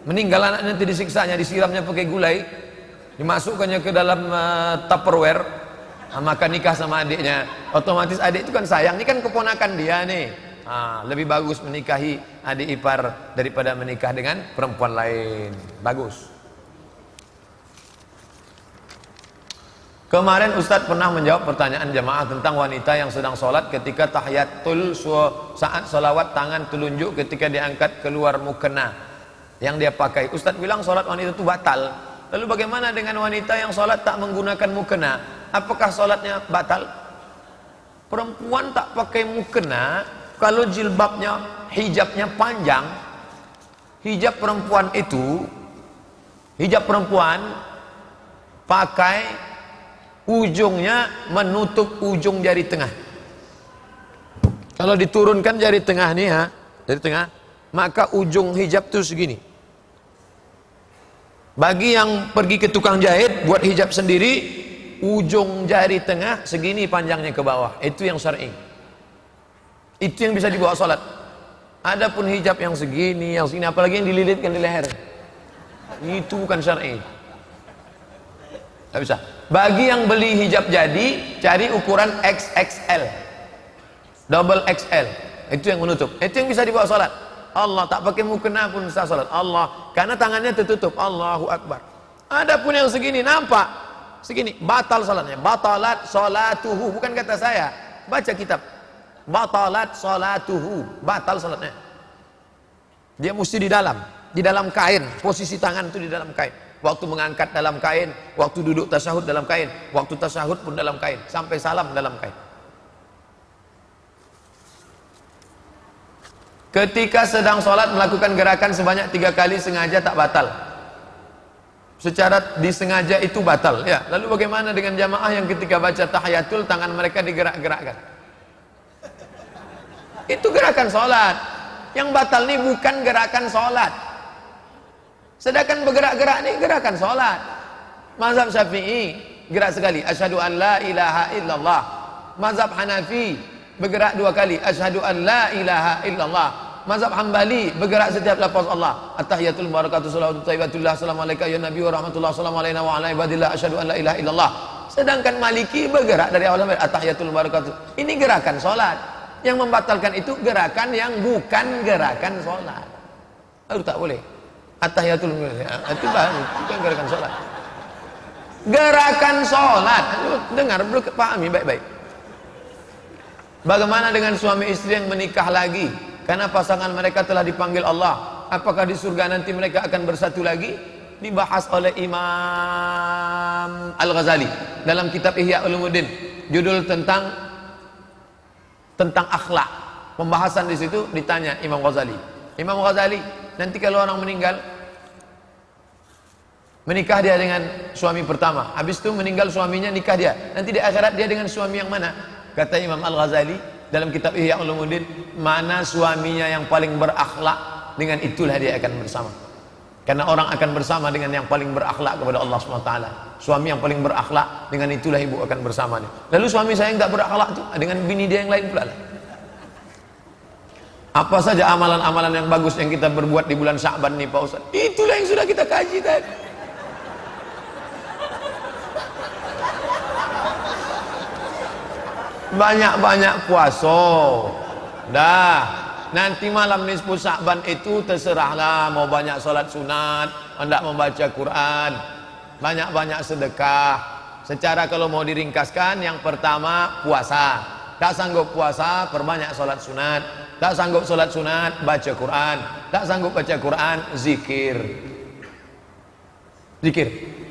Meninggal anak nanti disiksanya, disiramnya pakai gulai, dimasukkannya ke dalam uh, tupperware, nah, maka nikah sama adiknya. Otomatis adik itu kan sayang, ini kan keponakan dia nih. Ah, lebih bagus menikahi adik ipar daripada menikah dengan perempuan lain. Bagus. Kemarin Ustadz pernah menjawab pertanyaan jamaah tentang wanita yang sedang sholat ketika tahiyatul saat sholawat tangan telunjuk ketika diangkat keluar mukena yang dia pakai. Ustadz bilang sholat wanita itu batal. Lalu bagaimana dengan wanita yang sholat tak menggunakan mukena? Apakah sholatnya batal? Perempuan tak pakai mukena kalau jilbabnya hijabnya panjang. Hijab perempuan itu hijab perempuan pakai ujungnya menutup ujung jari tengah. Kalau diturunkan jari tengah nih ya jari tengah maka ujung hijab itu segini. Bagi yang pergi ke tukang jahit buat hijab sendiri ujung jari tengah segini panjangnya ke bawah. Itu yang syar'i itu yang bisa dibawa sholat adapun hijab yang segini yang segini apalagi yang dililitkan di leher itu bukan syar'i Tidak bisa bagi yang beli hijab jadi, cari ukuran XXL. Double XL. Itu yang menutup. Itu yang bisa dibawa salat. Allah tak pakai mukena pun bisa salat. Allah karena tangannya tertutup. Allahu Akbar. Adapun yang segini nampak segini batal salatnya. Batalat salatuhu bukan kata saya. Baca kitab. Batalat salatuhu. Batal salatnya. Dia mesti di dalam, di dalam kain. Posisi tangan itu di dalam kain waktu mengangkat dalam kain, waktu duduk tasyahud dalam kain, waktu tasyahud pun dalam kain, sampai salam dalam kain. Ketika sedang sholat melakukan gerakan sebanyak tiga kali sengaja tak batal. Secara disengaja itu batal. Ya, lalu bagaimana dengan jamaah yang ketika baca tahiyatul tangan mereka digerak-gerakkan? Itu gerakan sholat. Yang batal ini bukan gerakan sholat. Sedangkan bergerak-gerak ni gerakan solat. Mazhab Syafi'i gerak sekali, asyhadu an la ilaha illallah. Mazhab Hanafi bergerak dua kali, asyhadu an la ilaha illallah. Mazhab Hambali bergerak setiap lafaz Allah. At-tahiyatul barakatuh salawatu thayyibatullah assalamualaikum ya nabi wa rahmatullah assalamualaikum wa ala ibadillah asyhadu an la ilaha illallah. Sedangkan Maliki bergerak dari awal sampai at-tahiyatul barakatuh. Ini gerakan solat. Yang membatalkan itu gerakan yang bukan gerakan solat. Lalu tak boleh. At-tahiyatul itu baru bukan gerakan sholat. Gerakan sholat, dengar, pahami baik-baik. Bagaimana dengan suami istri yang menikah lagi karena pasangan mereka telah dipanggil Allah? Apakah di surga nanti mereka akan bersatu lagi? Dibahas oleh Imam Al-Ghazali dalam kitab Ihya Ulumuddin. Judul tentang tentang akhlak. Pembahasan di situ ditanya Imam Ghazali. Imam Ghazali Nanti kalau orang meninggal menikah dia dengan suami pertama, habis itu meninggal suaminya nikah dia. Nanti di akhirat dia dengan suami yang mana? Kata Imam Al-Ghazali dalam kitab Ihya Ulumuddin, mana suaminya yang paling berakhlak dengan itulah dia akan bersama. Karena orang akan bersama dengan yang paling berakhlak kepada Allah SWT. Suami yang paling berakhlak dengan itulah ibu akan bersama. Lalu suami saya yang tak berakhlak itu dengan bini dia yang lain pula lah. Apa saja amalan-amalan yang bagus yang kita berbuat di bulan Sya'ban nih Pak Ustaz? Itulah yang sudah kita kaji tadi. Banyak-banyak puasa. Dah. Nanti malam nisfu Sya'ban itu terserahlah mau banyak solat sunat, hendak membaca Quran, banyak-banyak sedekah. Secara kalau mau diringkaskan yang pertama puasa. Tak sanggup puasa, perbanyak solat sunat. Tak sanggup solat sunat, baca Quran. Tak sanggup baca Quran, zikir. Zikir.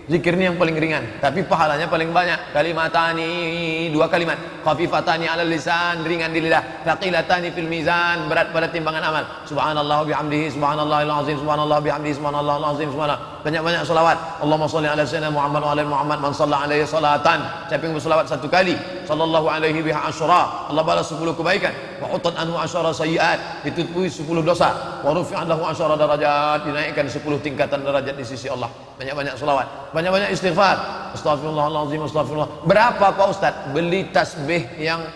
Zikir ini yang paling ringan, tapi pahalanya paling banyak. Kalimatani dua kalimat. Khafifatani 'alal lisan, ringan di lidah. Thaqilatani fil mizan, berat pada timbangan amal. Subhanallah bihamdihi, subhanallahil azim, subhanallah bihamdihi, subhanallahil azim, subhanallah. Banyak-banyak selawat. Allahumma shalli ala sayyidina Muhammad wa ala Muhammad man shalla alaihi salatan. Siapa yang berselawat satu kali, sallallahu alaihi biha asyra. Allah balas 10 kebaikan. Wa utat anhu asyara sayyiat. Ditutupi 10 dosa. Wa rufi'an lahu asyara darajat. Dinaikkan 10 tingkatan derajat di sisi Allah. Banyak-banyak selawat. Banyak-banyak istighfar. Astagfirullahalazim, astagfirullah. Berapa Pak Ustaz? Beli tasbih yang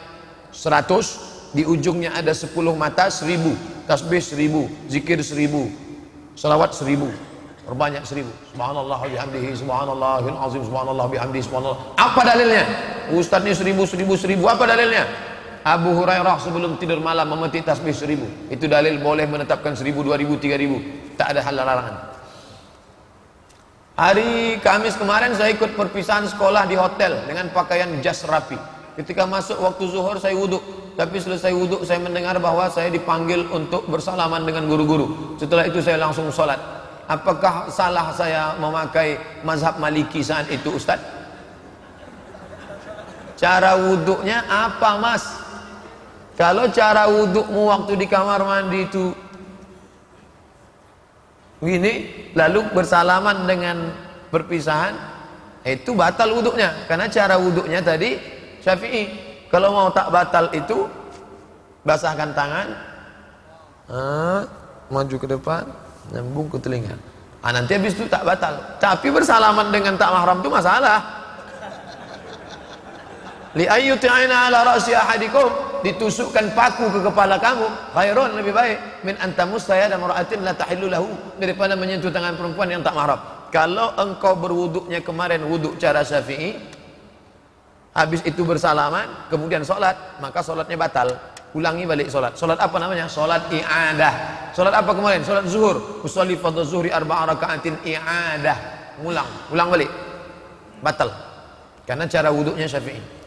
100 di ujungnya ada 10 mata 1000, tasbih 1000, zikir 1000, salawat 1000. Perbanyak 1000. Subhanallah bihamdihi, subhanallahil azim, subhanallah bihamdihi, subhanallah. Apa dalilnya? Ustaz ini 1000, 1000, 1000. Apa dalilnya? Abu Hurairah sebelum tidur malam memetik tasbih 1000. Itu dalil boleh menetapkan 1000, 2000, 3000. Tak ada hal larangan. Hari Kamis kemarin saya ikut perpisahan sekolah di hotel dengan pakaian jas rapi. Ketika masuk waktu zuhur saya wuduk. Tapi selesai wuduk saya mendengar bahwa saya dipanggil untuk bersalaman dengan guru-guru. Setelah itu saya langsung sholat. Apakah salah saya memakai mazhab maliki saat itu Ustaz? Cara wuduknya apa mas? Kalau cara wudukmu waktu di kamar mandi itu Gini, lalu bersalaman dengan perpisahan, itu batal wuduknya. Karena cara wuduknya tadi Syafi'i. Kalau mau tak batal itu basahkan tangan, ah, maju ke depan, nyambung ke telinga. Ah, nanti habis itu tak batal. Tapi bersalaman dengan tak mahram itu masalah. Li ayyuti'ina ala ra'si ahadikum. Ditusukkan paku ke kepala kamu. Khairun lebih baik. Min antamus saya dan mar'atin la tahillu lahu. Daripada menyentuh tangan perempuan yang tak mahram. Kalau engkau berwuduknya kemarin wuduk cara syafi'i habis itu bersalaman kemudian solat maka solatnya batal ulangi balik solat solat apa namanya solat i'adah solat apa kemarin solat zuhur usalli fadhu zuhri arba'a raka'atin i'adah ulang ulang balik batal karena cara wuduknya syafi'i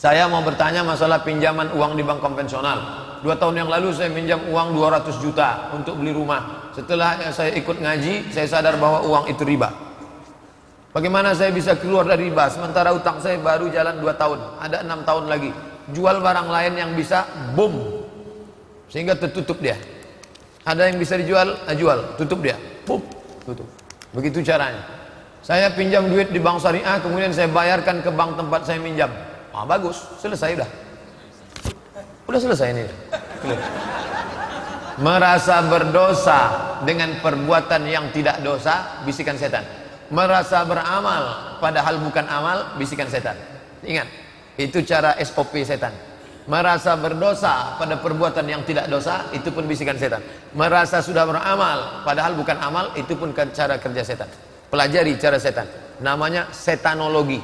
saya mau bertanya masalah pinjaman uang di bank konvensional. Dua tahun yang lalu saya pinjam uang 200 juta untuk beli rumah. Setelah saya ikut ngaji, saya sadar bahwa uang itu riba. Bagaimana saya bisa keluar dari riba? Sementara utang saya baru jalan dua tahun. Ada enam tahun lagi. Jual barang lain yang bisa, boom. Sehingga tertutup dia. Ada yang bisa dijual, nah jual. Tutup dia. Boom. Tutup. Begitu caranya. Saya pinjam duit di bank syariah, kemudian saya bayarkan ke bank tempat saya minjam. Ah bagus, selesai udah. Udah selesai ini. Merasa berdosa dengan perbuatan yang tidak dosa, bisikan setan. Merasa beramal padahal bukan amal, bisikan setan. Ingat, itu cara SOP setan. Merasa berdosa pada perbuatan yang tidak dosa, itu pun bisikan setan. Merasa sudah beramal padahal bukan amal, itu pun cara kerja setan. Pelajari cara setan. Namanya setanologi.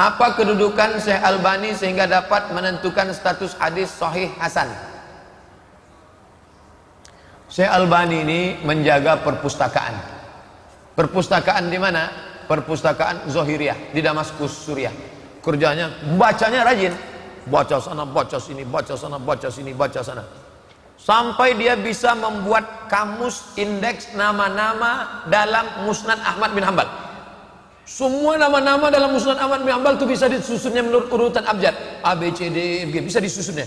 Apa kedudukan Syekh Albani sehingga dapat menentukan status hadis sahih hasan? Syekh Albani ini menjaga perpustakaan. Perpustakaan di mana? Perpustakaan Zohiriyah di Damaskus, Suriah. Kerjanya bacanya rajin. Baca sana, baca sini, baca sana, baca sini, baca sana. Sampai dia bisa membuat kamus indeks nama-nama dalam Musnad Ahmad bin Hambal. Semua nama-nama dalam Musnad Ahmad bin Hanbal itu bisa disusunnya menurut urutan abjad A B C D E F G bisa disusunnya.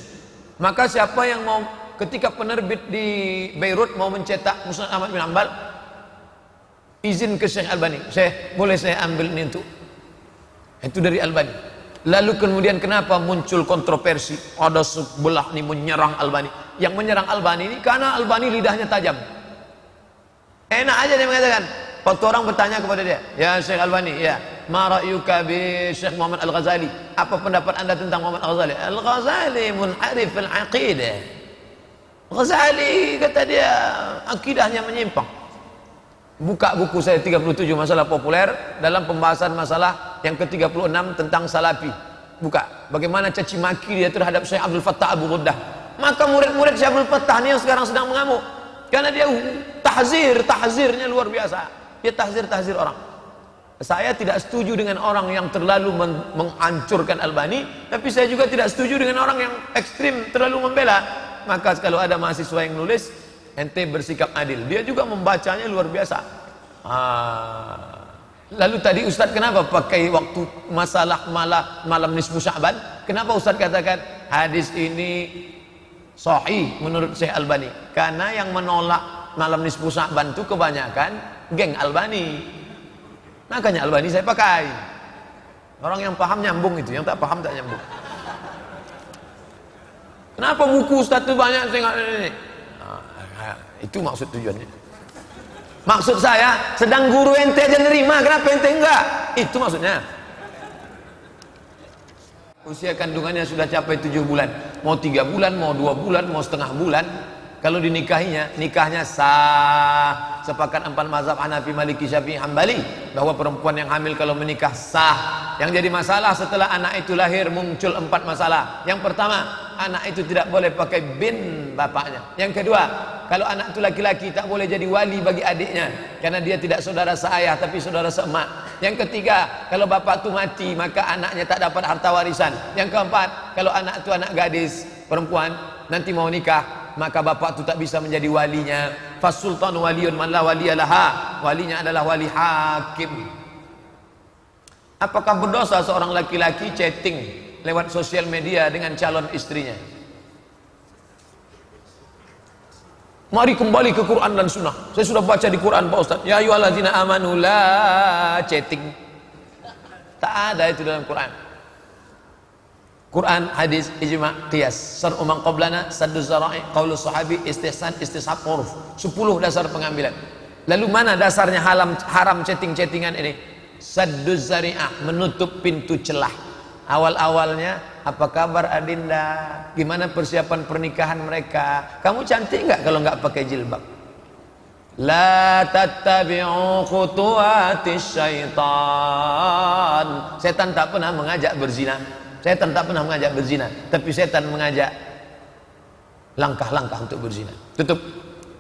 Maka siapa yang mau ketika penerbit di Beirut mau mencetak Musnad Ahmad bin Hanbal izin ke Syekh Albani. Saya boleh saya ambil ini untuk itu dari Albani. Lalu kemudian kenapa muncul kontroversi? Ada sebelah ini menyerang Albani. Yang menyerang Albani ini karena Albani lidahnya tajam. Enak aja dia mengatakan, Waktu orang bertanya kepada dia, ya Syekh Albani, ya, ma ra'yuka bi Syekh Muhammad Al-Ghazali? Apa pendapat Anda tentang Muhammad Al-Ghazali? Al-Ghazali munharif al-aqidah. Ghazali kata dia akidahnya menyimpang. Buka buku saya 37 masalah populer dalam pembahasan masalah yang ke-36 tentang salafi. Buka. Bagaimana caci maki dia terhadap Syekh Abdul Fattah Abu Ghuddah. Maka murid-murid Syekh Abdul Fattah ini yang sekarang sedang mengamuk. Karena dia tahzir, tahzirnya luar biasa. Dia tahzir-tahzir orang. Saya tidak setuju dengan orang yang terlalu menghancurkan Albani, tapi saya juga tidak setuju dengan orang yang ekstrim terlalu membela. Maka kalau ada mahasiswa yang nulis, ente bersikap adil. Dia juga membacanya luar biasa. Ah. Lalu tadi Ustaz kenapa pakai waktu masalah malam, malam nisfu Sya'ban? Kenapa Ustaz katakan hadis ini sahih menurut Syekh Albani? Karena yang menolak malam nisfu Sya'ban itu kebanyakan geng Albani. Makanya Albani saya pakai. Orang yang paham nyambung itu, yang tak paham tak nyambung. Kenapa buku Ustaz itu banyak saya ini? Itu maksud tujuannya. Maksud saya, sedang guru ente aja nerima, kenapa ente enggak? Itu maksudnya. Usia kandungannya sudah capai tujuh bulan. Mau tiga bulan, mau dua bulan, mau setengah bulan. Kalau dinikahinya, nikahnya sah. Sepakat empat mazhab Hanafi, Maliki, Syafi'i, Hambali. Bahwa perempuan yang hamil kalau menikah sah. Yang jadi masalah setelah anak itu lahir muncul empat masalah. Yang pertama, anak itu tidak boleh pakai bin bapaknya. Yang kedua, kalau anak itu laki-laki tak boleh jadi wali bagi adiknya. Karena dia tidak saudara seayah tapi saudara seemak. Yang ketiga, kalau bapak itu mati maka anaknya tak dapat harta warisan. Yang keempat, kalau anak itu anak gadis, perempuan, nanti mau nikah, maka bapak itu tak bisa menjadi walinya fasultan waliyun man la waliyalaha walinya adalah wali hakim apakah berdosa seorang laki-laki chatting lewat sosial media dengan calon istrinya Mari kembali ke Quran dan Sunnah. Saya sudah baca di Quran Pak Ustaz. Ya ayyuhalladzina amanu la chatting. Tak ada itu dalam Quran. Quran, hadis, ijma, qiyas. Sar umang qablana, saddu zara'i, qaulus sahabi, istihsan, istishab, uruf. 10 dasar pengambilan. Lalu mana dasarnya haram, haram chatting-chattingan ini? Saddu zari'ah, menutup pintu celah. Awal-awalnya, apa kabar Adinda? Gimana persiapan pernikahan mereka? Kamu cantik nggak kalau nggak pakai jilbab? La tattabi'u khutuwatis syaitan. Setan tak pernah mengajak berzina. Setan tak pernah mengajak berzina, tapi setan mengajak langkah-langkah untuk berzina. Tutup.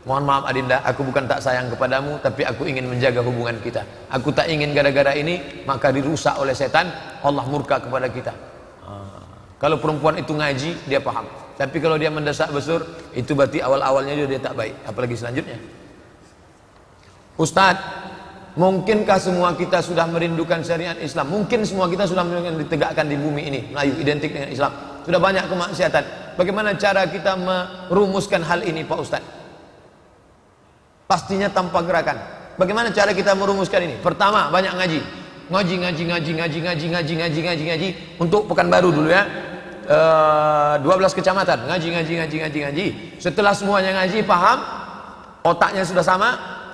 Mohon maaf Adinda, aku bukan tak sayang kepadamu, tapi aku ingin menjaga hubungan kita. Aku tak ingin gara-gara ini maka dirusak oleh setan, Allah murka kepada kita. Ah. Kalau perempuan itu ngaji, dia paham. Tapi kalau dia mendesak besar, itu berarti awal-awalnya dia, dia tak baik. Apalagi selanjutnya. Ustadz, Mungkinkah semua kita sudah merindukan syariat Islam? Mungkin semua kita sudah merindukan ditegakkan di bumi ini, Melayu identik dengan Islam. Sudah banyak kemaksiatan. Bagaimana cara kita merumuskan hal ini, Pak Ustaz? Pastinya tanpa gerakan. Bagaimana cara kita merumuskan ini? Pertama, banyak ngaji. Ngaji, ngaji, ngaji, ngaji, ngaji, ngaji, ngaji, ngaji, ngaji. Untuk pekan baru dulu ya. E, eh, 12 kecamatan. Ngaji, ngaji, ngaji, ngaji, ngaji. Setelah semuanya ngaji, paham? Otaknya sudah sama,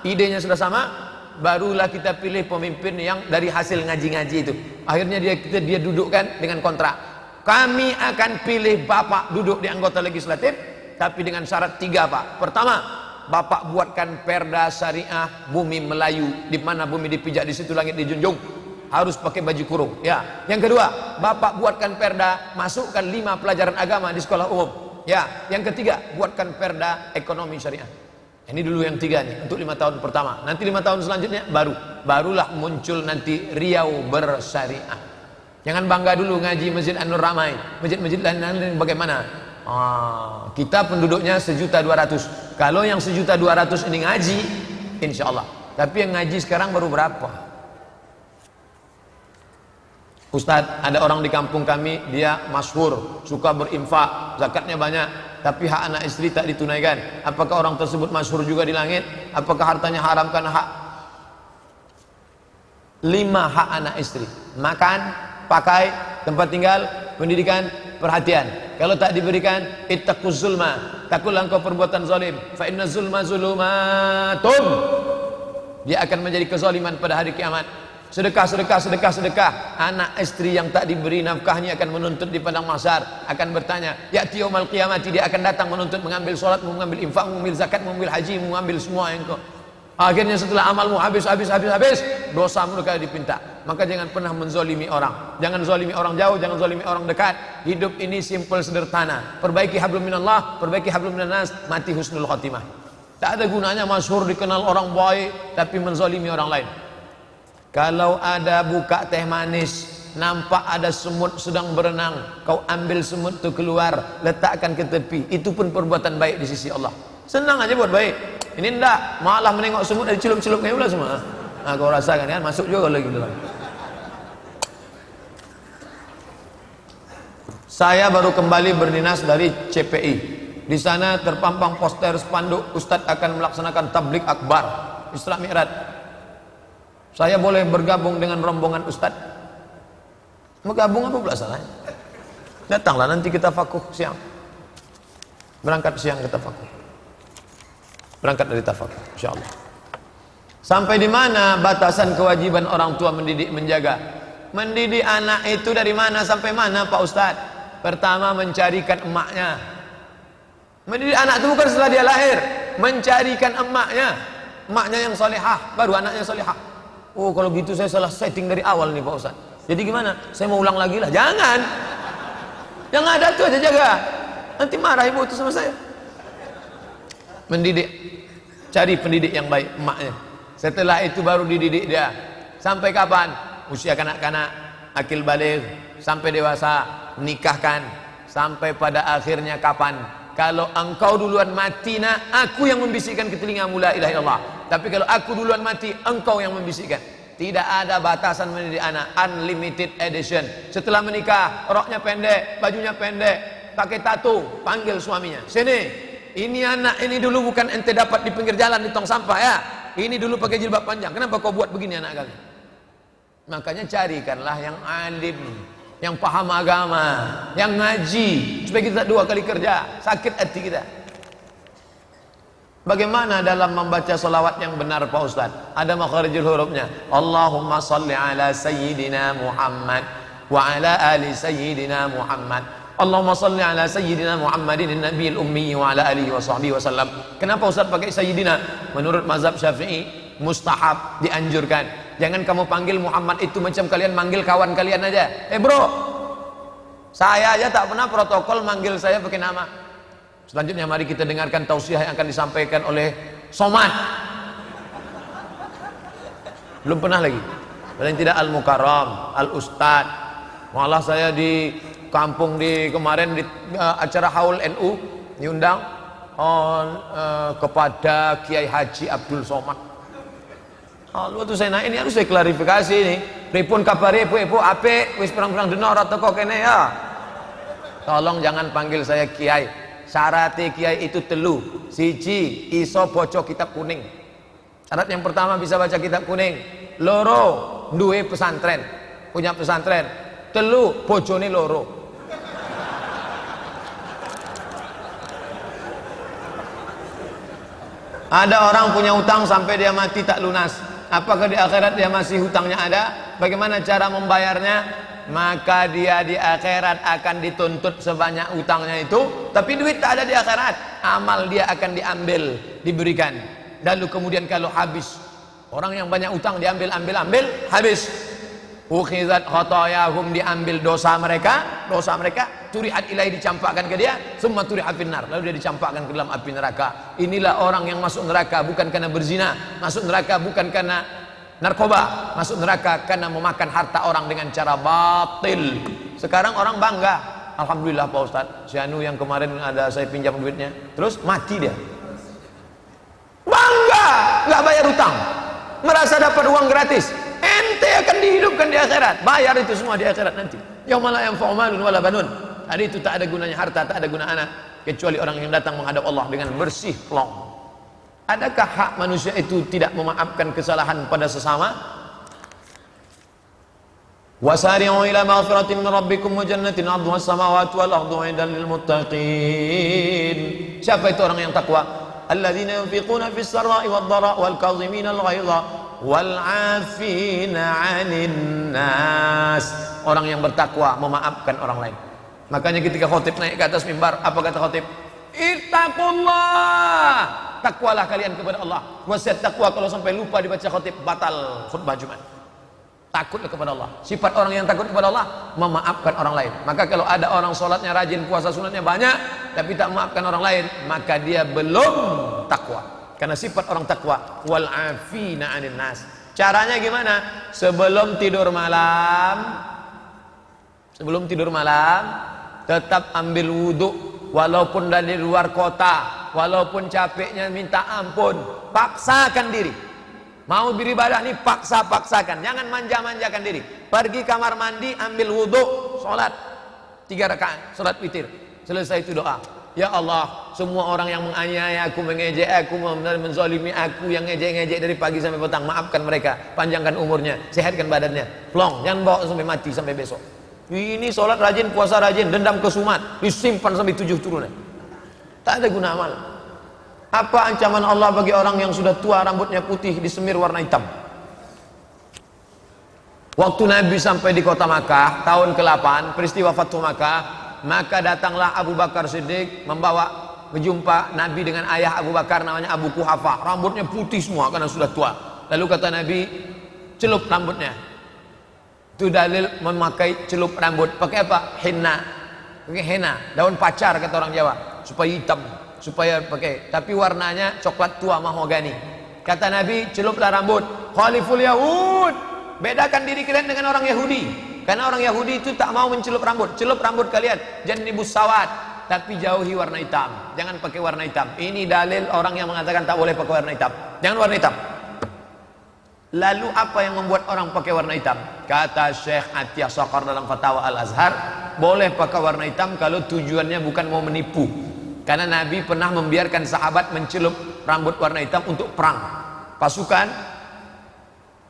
idenya sudah sama, barulah kita pilih pemimpin yang dari hasil ngaji-ngaji itu. Akhirnya dia kita dia dudukkan dengan kontrak. Kami akan pilih Bapak duduk di anggota legislatif tapi dengan syarat tiga Pak. Pertama, Bapak buatkan perda syariah bumi Melayu di mana bumi dipijak di situ langit dijunjung harus pakai baju kurung ya yang kedua bapak buatkan perda masukkan lima pelajaran agama di sekolah umum ya yang ketiga buatkan perda ekonomi syariah ini dulu yang tiga nih untuk lima tahun pertama. Nanti lima tahun selanjutnya baru, barulah muncul nanti Riau bersyariah. Jangan bangga dulu ngaji Masjid Anur Ramai, masjid-masjid lain-lain bagaimana? Ah, kita penduduknya sejuta dua ratus. Kalau yang sejuta dua ratus ini ngaji, insya Allah. Tapi yang ngaji sekarang baru berapa? Ustadz, ada orang di kampung kami, dia masyhur, suka berinfak, zakatnya banyak, tapi hak anak istri tak ditunaikan. Apakah orang tersebut masyhur juga di langit? Apakah hartanya haram karena hak? Lima hak anak istri. Makan, pakai, tempat tinggal, pendidikan, perhatian. Kalau tak diberikan, ittaquz zulma. Takutlah engkau perbuatan zalim. Fa inna zulma zulumatun. Dia akan menjadi kezaliman pada hari kiamat. Sedekah, sedekah, sedekah, sedekah. Anak istri yang tak diberi nafkahnya akan menuntut di padang mahsyar, akan bertanya, "Ya tiyaumal qiyamati dia akan datang menuntut mengambil solat, mengambil infak, mengambil zakat, mengambil haji, mengambil semua yang kau Akhirnya setelah amalmu habis, habis, habis, habis, dosa mereka dipinta. Maka jangan pernah menzolimi orang. Jangan zolimi orang jauh, jangan zolimi orang dekat. Hidup ini simple sederhana. Perbaiki hablum minallah, perbaiki hablum minanas, mati husnul khotimah. Tak ada gunanya masyhur dikenal orang baik tapi menzolimi orang lain. Kalau ada buka teh manis, nampak ada semut sedang berenang, kau ambil semut itu keluar, letakkan ke tepi. Itu pun perbuatan baik di sisi Allah. Senang aja buat baik. Ini enggak, malah menengok semut dari celup-celup kayak semua. Nah, kau rasakan kan, masuk juga lagi dalam. Saya baru kembali berdinas dari CPI. Di sana terpampang poster spanduk Ustadz akan melaksanakan tablik akbar Isra Mi'raj. Saya boleh bergabung dengan rombongan Ustadz? Mau gabung apa pula salahnya? Datanglah nanti kita fakuh siang. Berangkat siang kita fakuh. Berangkat dari tafakur, insyaallah. Sampai di mana batasan kewajiban orang tua mendidik menjaga? Mendidik anak itu dari mana sampai mana Pak Ustaz? Pertama mencarikan emaknya. Mendidik anak itu bukan setelah dia lahir, mencarikan emaknya. Emaknya yang solehah, baru anaknya solehah. Oh kalau gitu saya salah setting dari awal nih Pak Ustaz. Jadi gimana? Saya mau ulang lagi lah. Jangan. Yang ada tuh aja jaga. Nanti marah ibu itu sama saya mendidik cari pendidik yang baik emaknya setelah itu baru dididik dia sampai kapan usia kanak-kanak akil balik sampai dewasa nikahkan sampai pada akhirnya kapan kalau engkau duluan mati nak aku yang membisikkan ke telingamu la ilaha illallah tapi kalau aku duluan mati engkau yang membisikkan tidak ada batasan mendidik anak unlimited edition setelah menikah roknya pendek bajunya pendek pakai tato panggil suaminya sini ini anak ini dulu bukan ente dapat di pinggir jalan di tong sampah ya. Ini dulu pakai jilbab panjang. Kenapa kau buat begini anak kami? Makanya carikanlah yang alim, yang paham agama, yang ngaji supaya kita dua kali kerja, sakit hati kita. Bagaimana dalam membaca salawat yang benar Pak Ustaz? Ada makharijul hurufnya. Allahumma salli ala sayyidina Muhammad wa ala ali sayyidina Muhammad. Allahumma salli ala sayyidina Muhammadin nabiyil ummi wa ala alihi wa sahbihi wasallam. Kenapa Ustaz pakai sayyidina? Menurut mazhab Syafi'i mustahab dianjurkan. Jangan kamu panggil Muhammad itu macam kalian manggil kawan kalian aja. Eh bro, saya aja tak pernah protokol manggil saya pakai nama. Selanjutnya mari kita dengarkan tausiah yang akan disampaikan oleh Somad. Belum pernah lagi. Paling tidak Al-Mukarram, Al-Ustad. Malah saya di kampung di kemarin di uh, acara haul NU diundang oh, uh, kepada Kiai Haji Abdul Somad. Oh, waktu saya naik ini harus saya klarifikasi ini. Pripun kabar ibu ibu ape wis perang-perang denor atau kok kene ya. Tolong jangan panggil saya Kiai. Syarat Kiai itu telu. Siji iso bocok kitab kuning. Syarat yang pertama bisa baca kitab kuning. Loro duwe pesantren. Punya pesantren. Telu bojone loro. Ada orang punya utang sampai dia mati tak lunas. Apakah di akhirat dia masih hutangnya ada? Bagaimana cara membayarnya? Maka dia di akhirat akan dituntut sebanyak utangnya itu, tapi duit tak ada di akhirat. Amal dia akan diambil, diberikan. Lalu kemudian kalau habis, orang yang banyak utang diambil, ambil, ambil, habis ukhizat khotoyahum diambil dosa mereka dosa mereka turihat ilahi dicampakkan ke dia semua turihat finnar lalu dia dicampakkan ke dalam api neraka inilah orang yang masuk neraka bukan karena berzina masuk neraka bukan karena narkoba masuk neraka karena memakan harta orang dengan cara batil. Sekarang orang bangga. Alhamdulillah Pak Ustaz. Si Anu yang kemarin ada saya pinjam duitnya. Terus mati dia. Bangga! Nggak bayar utang. Merasa dapat uang gratis. Ente akan dihidupkan di akhirat. Bayar itu semua di akhirat nanti. Yaumala yang wala banun. Hari itu tak ada gunanya harta tak ada guna anak. Kecuali orang yang datang menghadap Allah dengan bersih plong adakah hak manusia itu tidak memaafkan kesalahan pada sesama Wasari'u ila maghfiratin min rabbikum wa jannatin 'arduha as-samawati wal ardu 'indan lil muttaqin. Siapa itu orang yang takwa? Alladzina yunfiquna fis sarra'i wad dhara'i wal kadhimina al-ghaidha wal afina 'anil nas. Orang yang bertakwa memaafkan orang lain. Makanya ketika khotib naik ke atas mimbar, apa kata khotib? Ittaqullah. Takwalah kalian kepada Allah. Wasiat takwa kalau sampai lupa dibaca khotib batal khutbah Jumat. Takutlah kepada Allah. Sifat orang yang takut kepada Allah memaafkan orang lain. Maka kalau ada orang sholatnya rajin, puasa sunatnya banyak, tapi tak memaafkan orang lain, maka dia belum takwa. Karena sifat orang takwa wal afina 'anil nas. Caranya gimana? Sebelum tidur malam sebelum tidur malam tetap ambil wudhu walaupun dari luar kota walaupun capeknya minta ampun, paksakan diri. Mau beribadah nih paksa-paksakan, jangan manja-manjakan diri. Pergi kamar mandi, ambil wudhu, sholat tiga rakaat, sholat witir. Selesai itu doa. Ya Allah, semua orang yang menganiaya aku, mengejek aku, menzalimi aku, yang ngejek-ngejek dari pagi sampai petang, maafkan mereka, panjangkan umurnya, sehatkan badannya. Plong, jangan bawa sampai mati sampai besok. Ini sholat rajin, puasa rajin, dendam kesumat, disimpan sampai tujuh turunan. Tak ada guna amal. Apa ancaman Allah bagi orang yang sudah tua rambutnya putih disemir warna hitam? Waktu Nabi sampai di kota Makkah tahun ke-8 peristiwa Fatu Makkah maka datanglah Abu Bakar Siddiq membawa berjumpa Nabi dengan ayah Abu Bakar namanya Abu Kuhafa rambutnya putih semua karena sudah tua lalu kata Nabi celup rambutnya itu dalil memakai celup rambut. Pakai apa? henna. Pakai henna. Daun pacar kata orang Jawa. Supaya hitam. Supaya pakai. Tapi warnanya coklat tua mahogani kata Nabi celuplah rambut. Khaliful yahud. Bedakan diri kalian dengan orang Yahudi. Karena orang Yahudi itu tak mau mencelup rambut. Celup rambut kalian. Jangan dibus sawat. Tapi jauhi warna hitam. Jangan pakai warna hitam. Ini dalil orang yang mengatakan tak boleh pakai warna hitam. Jangan warna hitam lalu apa yang membuat orang pakai warna hitam kata Syekh Atiyah Sokar dalam fatwa Al-Azhar boleh pakai warna hitam kalau tujuannya bukan mau menipu karena Nabi pernah membiarkan sahabat mencelup rambut warna hitam untuk perang. Pasukan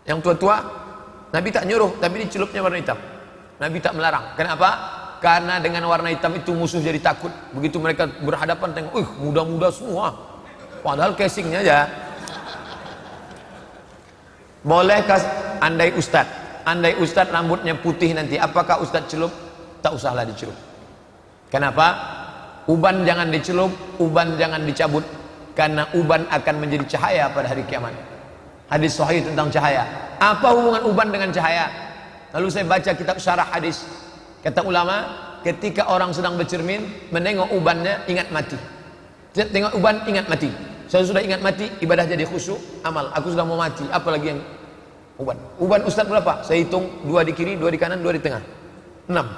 yang tua-tua, Nabi tak nyuruh, tapi dicelupnya warna hitam. Nabi tak melarang. Kenapa? Karena dengan warna hitam itu musuh jadi takut. Begitu mereka berhadapan tengok, "Uh, muda-muda semua." Padahal casingnya aja. Bolehkah andai ustad, andai ustad rambutnya putih nanti, apakah ustad celup? Tak usahlah dicelup. Kenapa? Uban jangan dicelup, uban jangan dicabut karena uban akan menjadi cahaya pada hari kiamat. Hadis sahih tentang cahaya. Apa hubungan uban dengan cahaya? Lalu saya baca kitab syarah hadis. Kata ulama, ketika orang sedang bercermin, menengok ubannya ingat mati. Tengok uban ingat mati. Saya sudah ingat mati, ibadah jadi khusyuk, amal. Aku sudah mau mati, apalagi yang uban. Uban ustaz berapa? Saya hitung dua di kiri, dua di kanan, dua di tengah. Enam.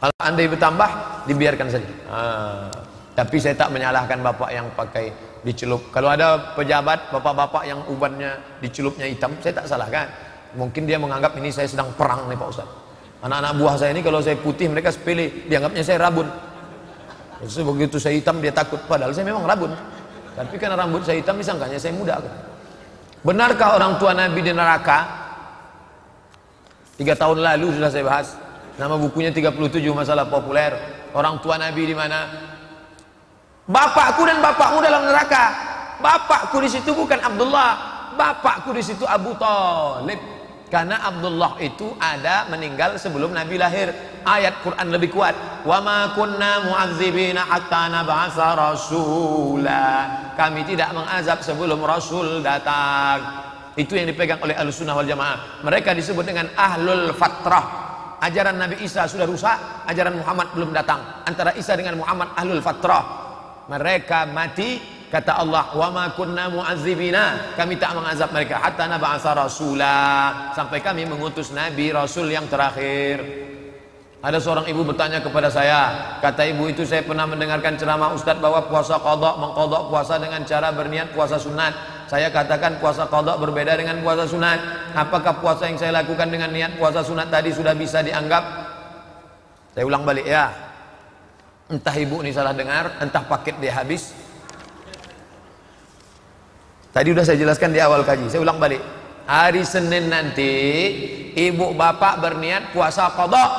Kalau andai bertambah, dibiarkan saja. Ah. Tapi saya tak menyalahkan bapak yang pakai dicelup. Kalau ada pejabat, bapak-bapak yang ubannya dicelupnya hitam, saya tak salahkan. Mungkin dia menganggap ini saya sedang perang nih Pak Ustaz. Anak-anak buah saya ini kalau saya putih mereka sepele, dianggapnya saya rabun. Terus begitu saya hitam dia takut, padahal saya memang rabun. Tapi karena rambut saya hitam disangkanya saya muda. Benarkah orang tua Nabi di neraka? Tiga tahun lalu sudah saya bahas. Nama bukunya 37 masalah populer. Orang tua Nabi di mana? Bapakku dan bapakmu dalam neraka. Bapakku di situ bukan Abdullah. Bapakku di situ Abu Talib. Karena Abdullah itu ada meninggal sebelum Nabi lahir. Ayat Quran lebih kuat. Wa ma kunna mu'adzibina hatta nab'atha rasula. Kami tidak mengazab sebelum Rasul datang. Itu yang dipegang oleh Ahlussunnah wal Jamaah. Mereka disebut dengan Ahlul Fatrah ajaran Nabi Isa sudah rusak, ajaran Muhammad belum datang. Antara Isa dengan Muhammad ahlul fatrah. Mereka mati, kata Allah, "Wa ma kunna mu'adzibina." Kami tak mengazab mereka hatta nab'atsa rasula, sampai kami mengutus nabi rasul yang terakhir. Ada seorang ibu bertanya kepada saya, kata ibu itu saya pernah mendengarkan ceramah Ustadz bahwa puasa kodok mengkodok puasa dengan cara berniat puasa sunat. Saya katakan puasa kodok berbeda dengan puasa sunat. Apakah puasa yang saya lakukan dengan niat puasa sunat tadi sudah bisa dianggap? Saya ulang balik ya. Entah ibu ini salah dengar, entah paket dia habis. Tadi sudah saya jelaskan di awal kaji. Saya ulang balik. Hari Senin nanti ibu bapak berniat puasa kodok.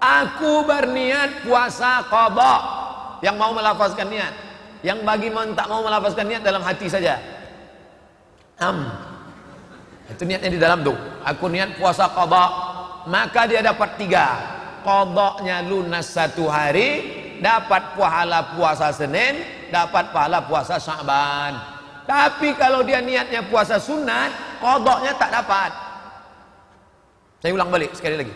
Aku berniat puasa kodok. Yang mau melafazkan niat. Yang bagi tak mau melafazkan niat dalam hati saja. Am. Itu niatnya di dalam tuh. Aku niat puasa qada, maka dia dapat tiga. Qadanya lunas satu hari, dapat pahala puasa Senin, dapat pahala puasa Syaban. Tapi kalau dia niatnya puasa sunat, qadanya tak dapat. Saya ulang balik sekali lagi.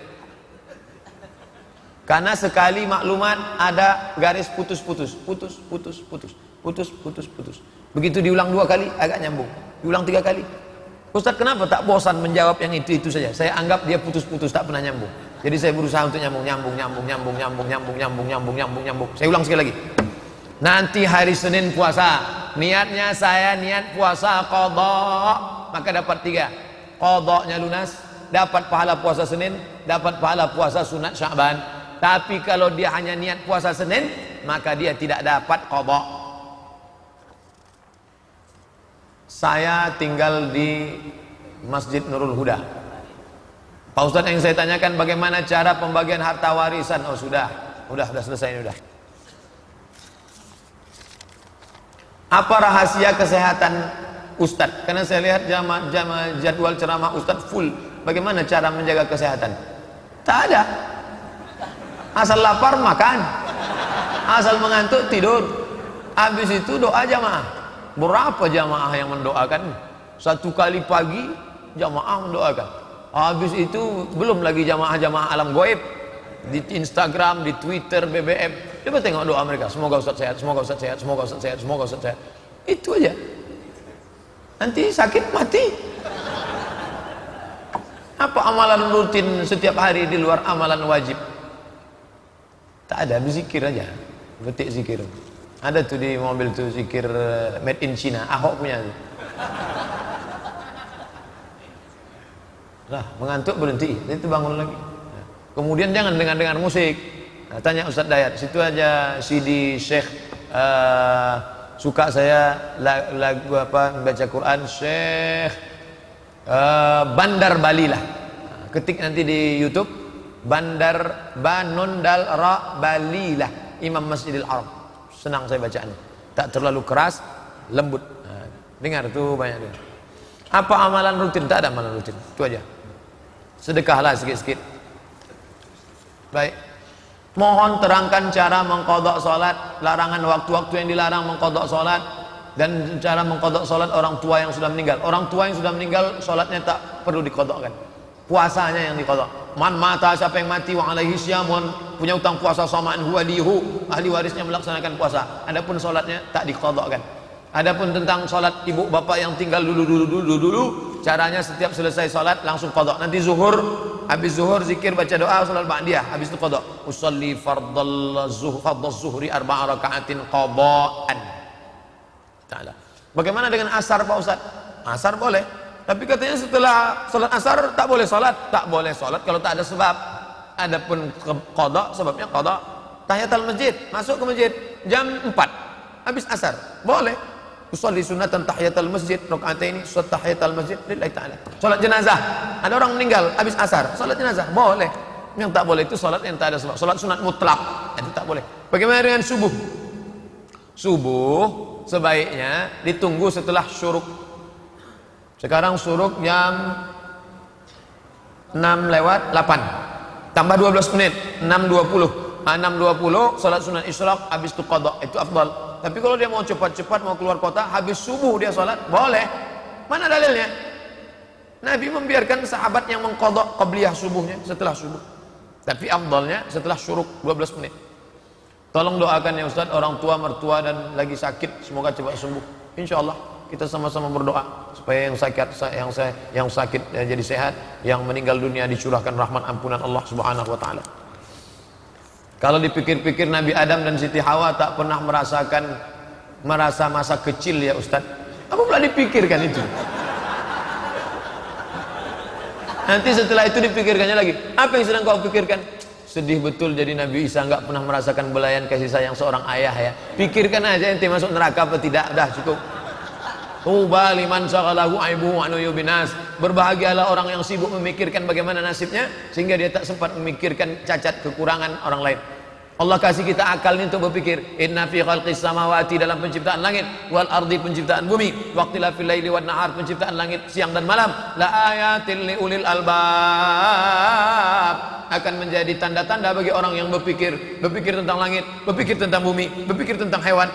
Karena sekali maklumat ada garis putus-putus, putus, putus, putus, putus, putus, putus. Begitu diulang dua kali agak nyambung. Diulang tiga kali. Ustaz kenapa tak bosan menjawab yang itu-itu saja? Saya anggap dia putus-putus tak pernah nyambung. Jadi saya berusaha untuk nyambung, nyambung, nyambung, nyambung, nyambung, nyambung, nyambung, nyambung, nyambung, nyambung. Saya ulang sekali lagi. Nanti hari Senin puasa, niatnya saya niat puasa kodok, maka dapat tiga. Kodoknya lunas, dapat pahala puasa Senin, dapat pahala puasa sunat Syaban. Tapi kalau dia hanya niat puasa Senin, maka dia tidak dapat kodok. Saya tinggal di Masjid Nurul Huda. Pak Ustadz yang saya tanyakan bagaimana cara pembagian harta warisan? Oh sudah, sudah, sudah selesai ini sudah. Apa rahasia kesehatan Ustadz? Karena saya lihat jama, jama, jadwal ceramah Ustadz full. Bagaimana cara menjaga kesehatan? Tak ada. Asal lapar makan. Asal mengantuk tidur. Habis itu doa jamaah. Berapa jamaah yang mendoakan? Satu kali pagi jamaah mendoakan. Habis itu belum lagi jamaah-jamaah alam goib di Instagram, di Twitter, BBM. Coba tengok doa mereka. Semoga Ustaz sehat, semoga Ustaz sehat, semoga Ustaz sehat, semoga Ustaz sehat. Itu aja. Nanti sakit mati. Apa amalan rutin setiap hari di luar amalan wajib? Tak ada, berzikir aja. Betik zikir. Ada tuh di mobil tuh zikir eh, made in China, Ahok punya. Lah, mengantuk berhenti, itu bangun lagi. Kemudian jangan dengar-dengar musik. Nah, tanya Ustaz Dayat, situ aja CD Syekh uh, suka saya lagu apa baca Quran Syekh uh, Bandar Bali lah. Nah, ketik nanti di YouTube Bandar Banun Dal Ra Bali lah Imam Masjidil Haram. Senang saya bacaan. Tak terlalu keras, lembut. Nah, dengar tuh banyak. Apa amalan rutin? Tak ada amalan rutin. Itu aja. Sedekahlah sikit-sikit. Baik. Mohon terangkan cara mengkodok solat, larangan waktu-waktu yang dilarang mengkodok solat, dan cara mengkodok solat orang tua yang sudah meninggal. Orang tua yang sudah meninggal, solatnya tak perlu dikodokkan. Puasanya yang dikodok. Man mata siapa yang mati wa alaihi syamun punya utang puasa samaan huwa lihu ahli warisnya melaksanakan puasa. Adapun solatnya tak dikodokkan. Adapun tentang solat ibu bapak yang tinggal dulu dulu dulu dulu, caranya setiap selesai solat langsung kodok. Nanti zuhur, habis zuhur zikir baca doa solat ba'diyah, habis itu kodok. Usalli fardal zuhur zuhri arba'a rakaatin. Ta'ala. Bagaimana dengan asar Pak Ustaz? Asar boleh. Tapi katanya setelah solat asar tak boleh solat, tak boleh solat kalau tak ada sebab. Adapun kodok sebabnya kodok. Tahiyatul masjid, masuk ke masjid jam 4 habis asar, boleh usolli sunatan tahiyatul masjid rakaat sunnah tahiyatul masjid lillahi taala. Salat jenazah. Ada orang meninggal habis asar salat jenazah. Boleh. Yang tak boleh itu salat yang tak ada sebab. Salat sunat mutlak. Itu tak boleh. Bagaimana dengan subuh? Subuh sebaiknya ditunggu setelah syuruk. Sekarang syuruk jam 6 lewat 8 tambah 12 menit 6.20 6.20 salat sunat isyraq habis itu qada itu afdal tapi kalau dia mau cepat-cepat mau keluar kota, habis subuh dia sholat, boleh. Mana dalilnya? Nabi membiarkan sahabat yang mengkodok qabliyah subuhnya setelah subuh. Tapi afdalnya setelah syuruk 12 menit. Tolong doakan ya Ustaz orang tua mertua dan lagi sakit semoga cepat sembuh. Insya Allah kita sama-sama berdoa supaya yang sakit yang saya yang sakit ya, jadi sehat, yang meninggal dunia dicurahkan rahmat ampunan Allah Subhanahu wa taala. Kalau dipikir-pikir Nabi Adam dan Siti Hawa tak pernah merasakan merasa masa kecil ya Ustaz. Apa pula dipikirkan itu? Nanti setelah itu dipikirkannya lagi. Apa yang sedang kau pikirkan? Sedih betul jadi Nabi Isa nggak pernah merasakan belayan kasih sayang seorang ayah ya. Pikirkan aja ente masuk neraka apa tidak. Udah cukup. Tuba liman syaghalahu aibu wa binas. Berbahagialah orang yang sibuk memikirkan bagaimana nasibnya sehingga dia tak sempat memikirkan cacat kekurangan orang lain. Allah kasih kita akal ini untuk berpikir. Inna fi khalqis samawati dalam penciptaan langit wal ardi penciptaan bumi, waqtila fil laili wan nahar penciptaan langit siang dan malam. La ayatil liulil albab akan menjadi tanda-tanda bagi orang yang berpikir, berpikir tentang langit, berpikir tentang bumi, berpikir tentang hewan.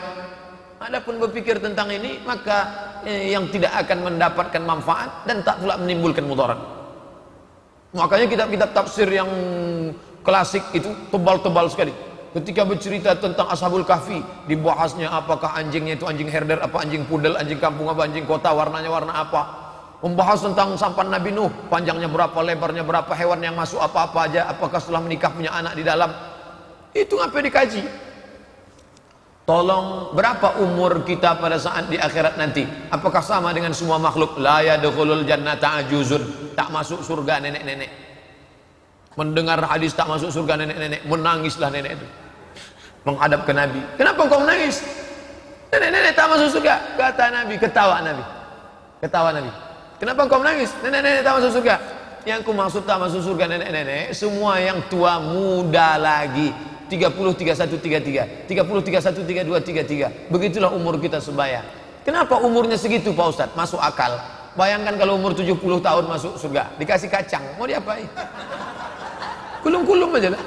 Adapun berpikir tentang ini maka eh, yang tidak akan mendapatkan manfaat dan tak pula menimbulkan mudarat. Makanya kitab-kitab tafsir yang klasik itu tebal-tebal sekali. Ketika bercerita tentang Ashabul Kahfi, dibahasnya apakah anjingnya itu anjing herder, apa anjing pudel, anjing kampung, apa anjing kota, warnanya warna apa. Membahas tentang sampan Nabi Nuh, panjangnya berapa, lebarnya berapa, hewan yang masuk apa-apa aja, apakah setelah menikah punya anak di dalam. Itu ngapain dikaji? Tolong berapa umur kita pada saat di akhirat nanti? Apakah sama dengan semua makhluk? La yadkhulul jannata ajuzun. Tak masuk surga nenek-nenek. Mendengar hadis tak masuk surga nenek-nenek, menangislah nenek itu. Menghadap ke Nabi. Kenapa kau menangis? Nenek-nenek tak masuk surga. Kata Nabi, ketawa Nabi. Ketawa Nabi. Kenapa kau menangis? Nenek-nenek tak masuk surga. Yang ku maksud tak masuk surga nenek-nenek, semua yang tua muda lagi. 30, 31, 33. 30, 31, 32, 33. Begitulah umur kita sebaya. Kenapa umurnya segitu Pak Ustadz? Masuk akal. Bayangkan kalau umur 70 tahun masuk surga. Dikasih kacang. Mau diapain? Kulum-kulum aja lah.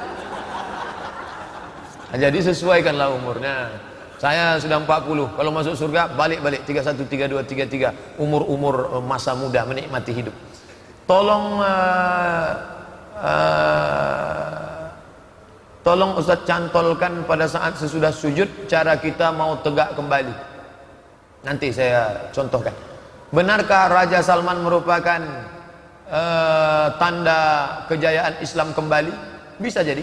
Nah, jadi sesuaikanlah umurnya. Saya sudah 40, kalau masuk surga balik-balik 31, 32, 33, umur-umur masa muda menikmati hidup. Tolong uh, uh, tolong Ustaz cantolkan pada saat sesudah sujud cara kita mau tegak kembali. Nanti saya contohkan. Benarkah Raja Salman merupakan uh, tanda kejayaan Islam kembali? Bisa jadi.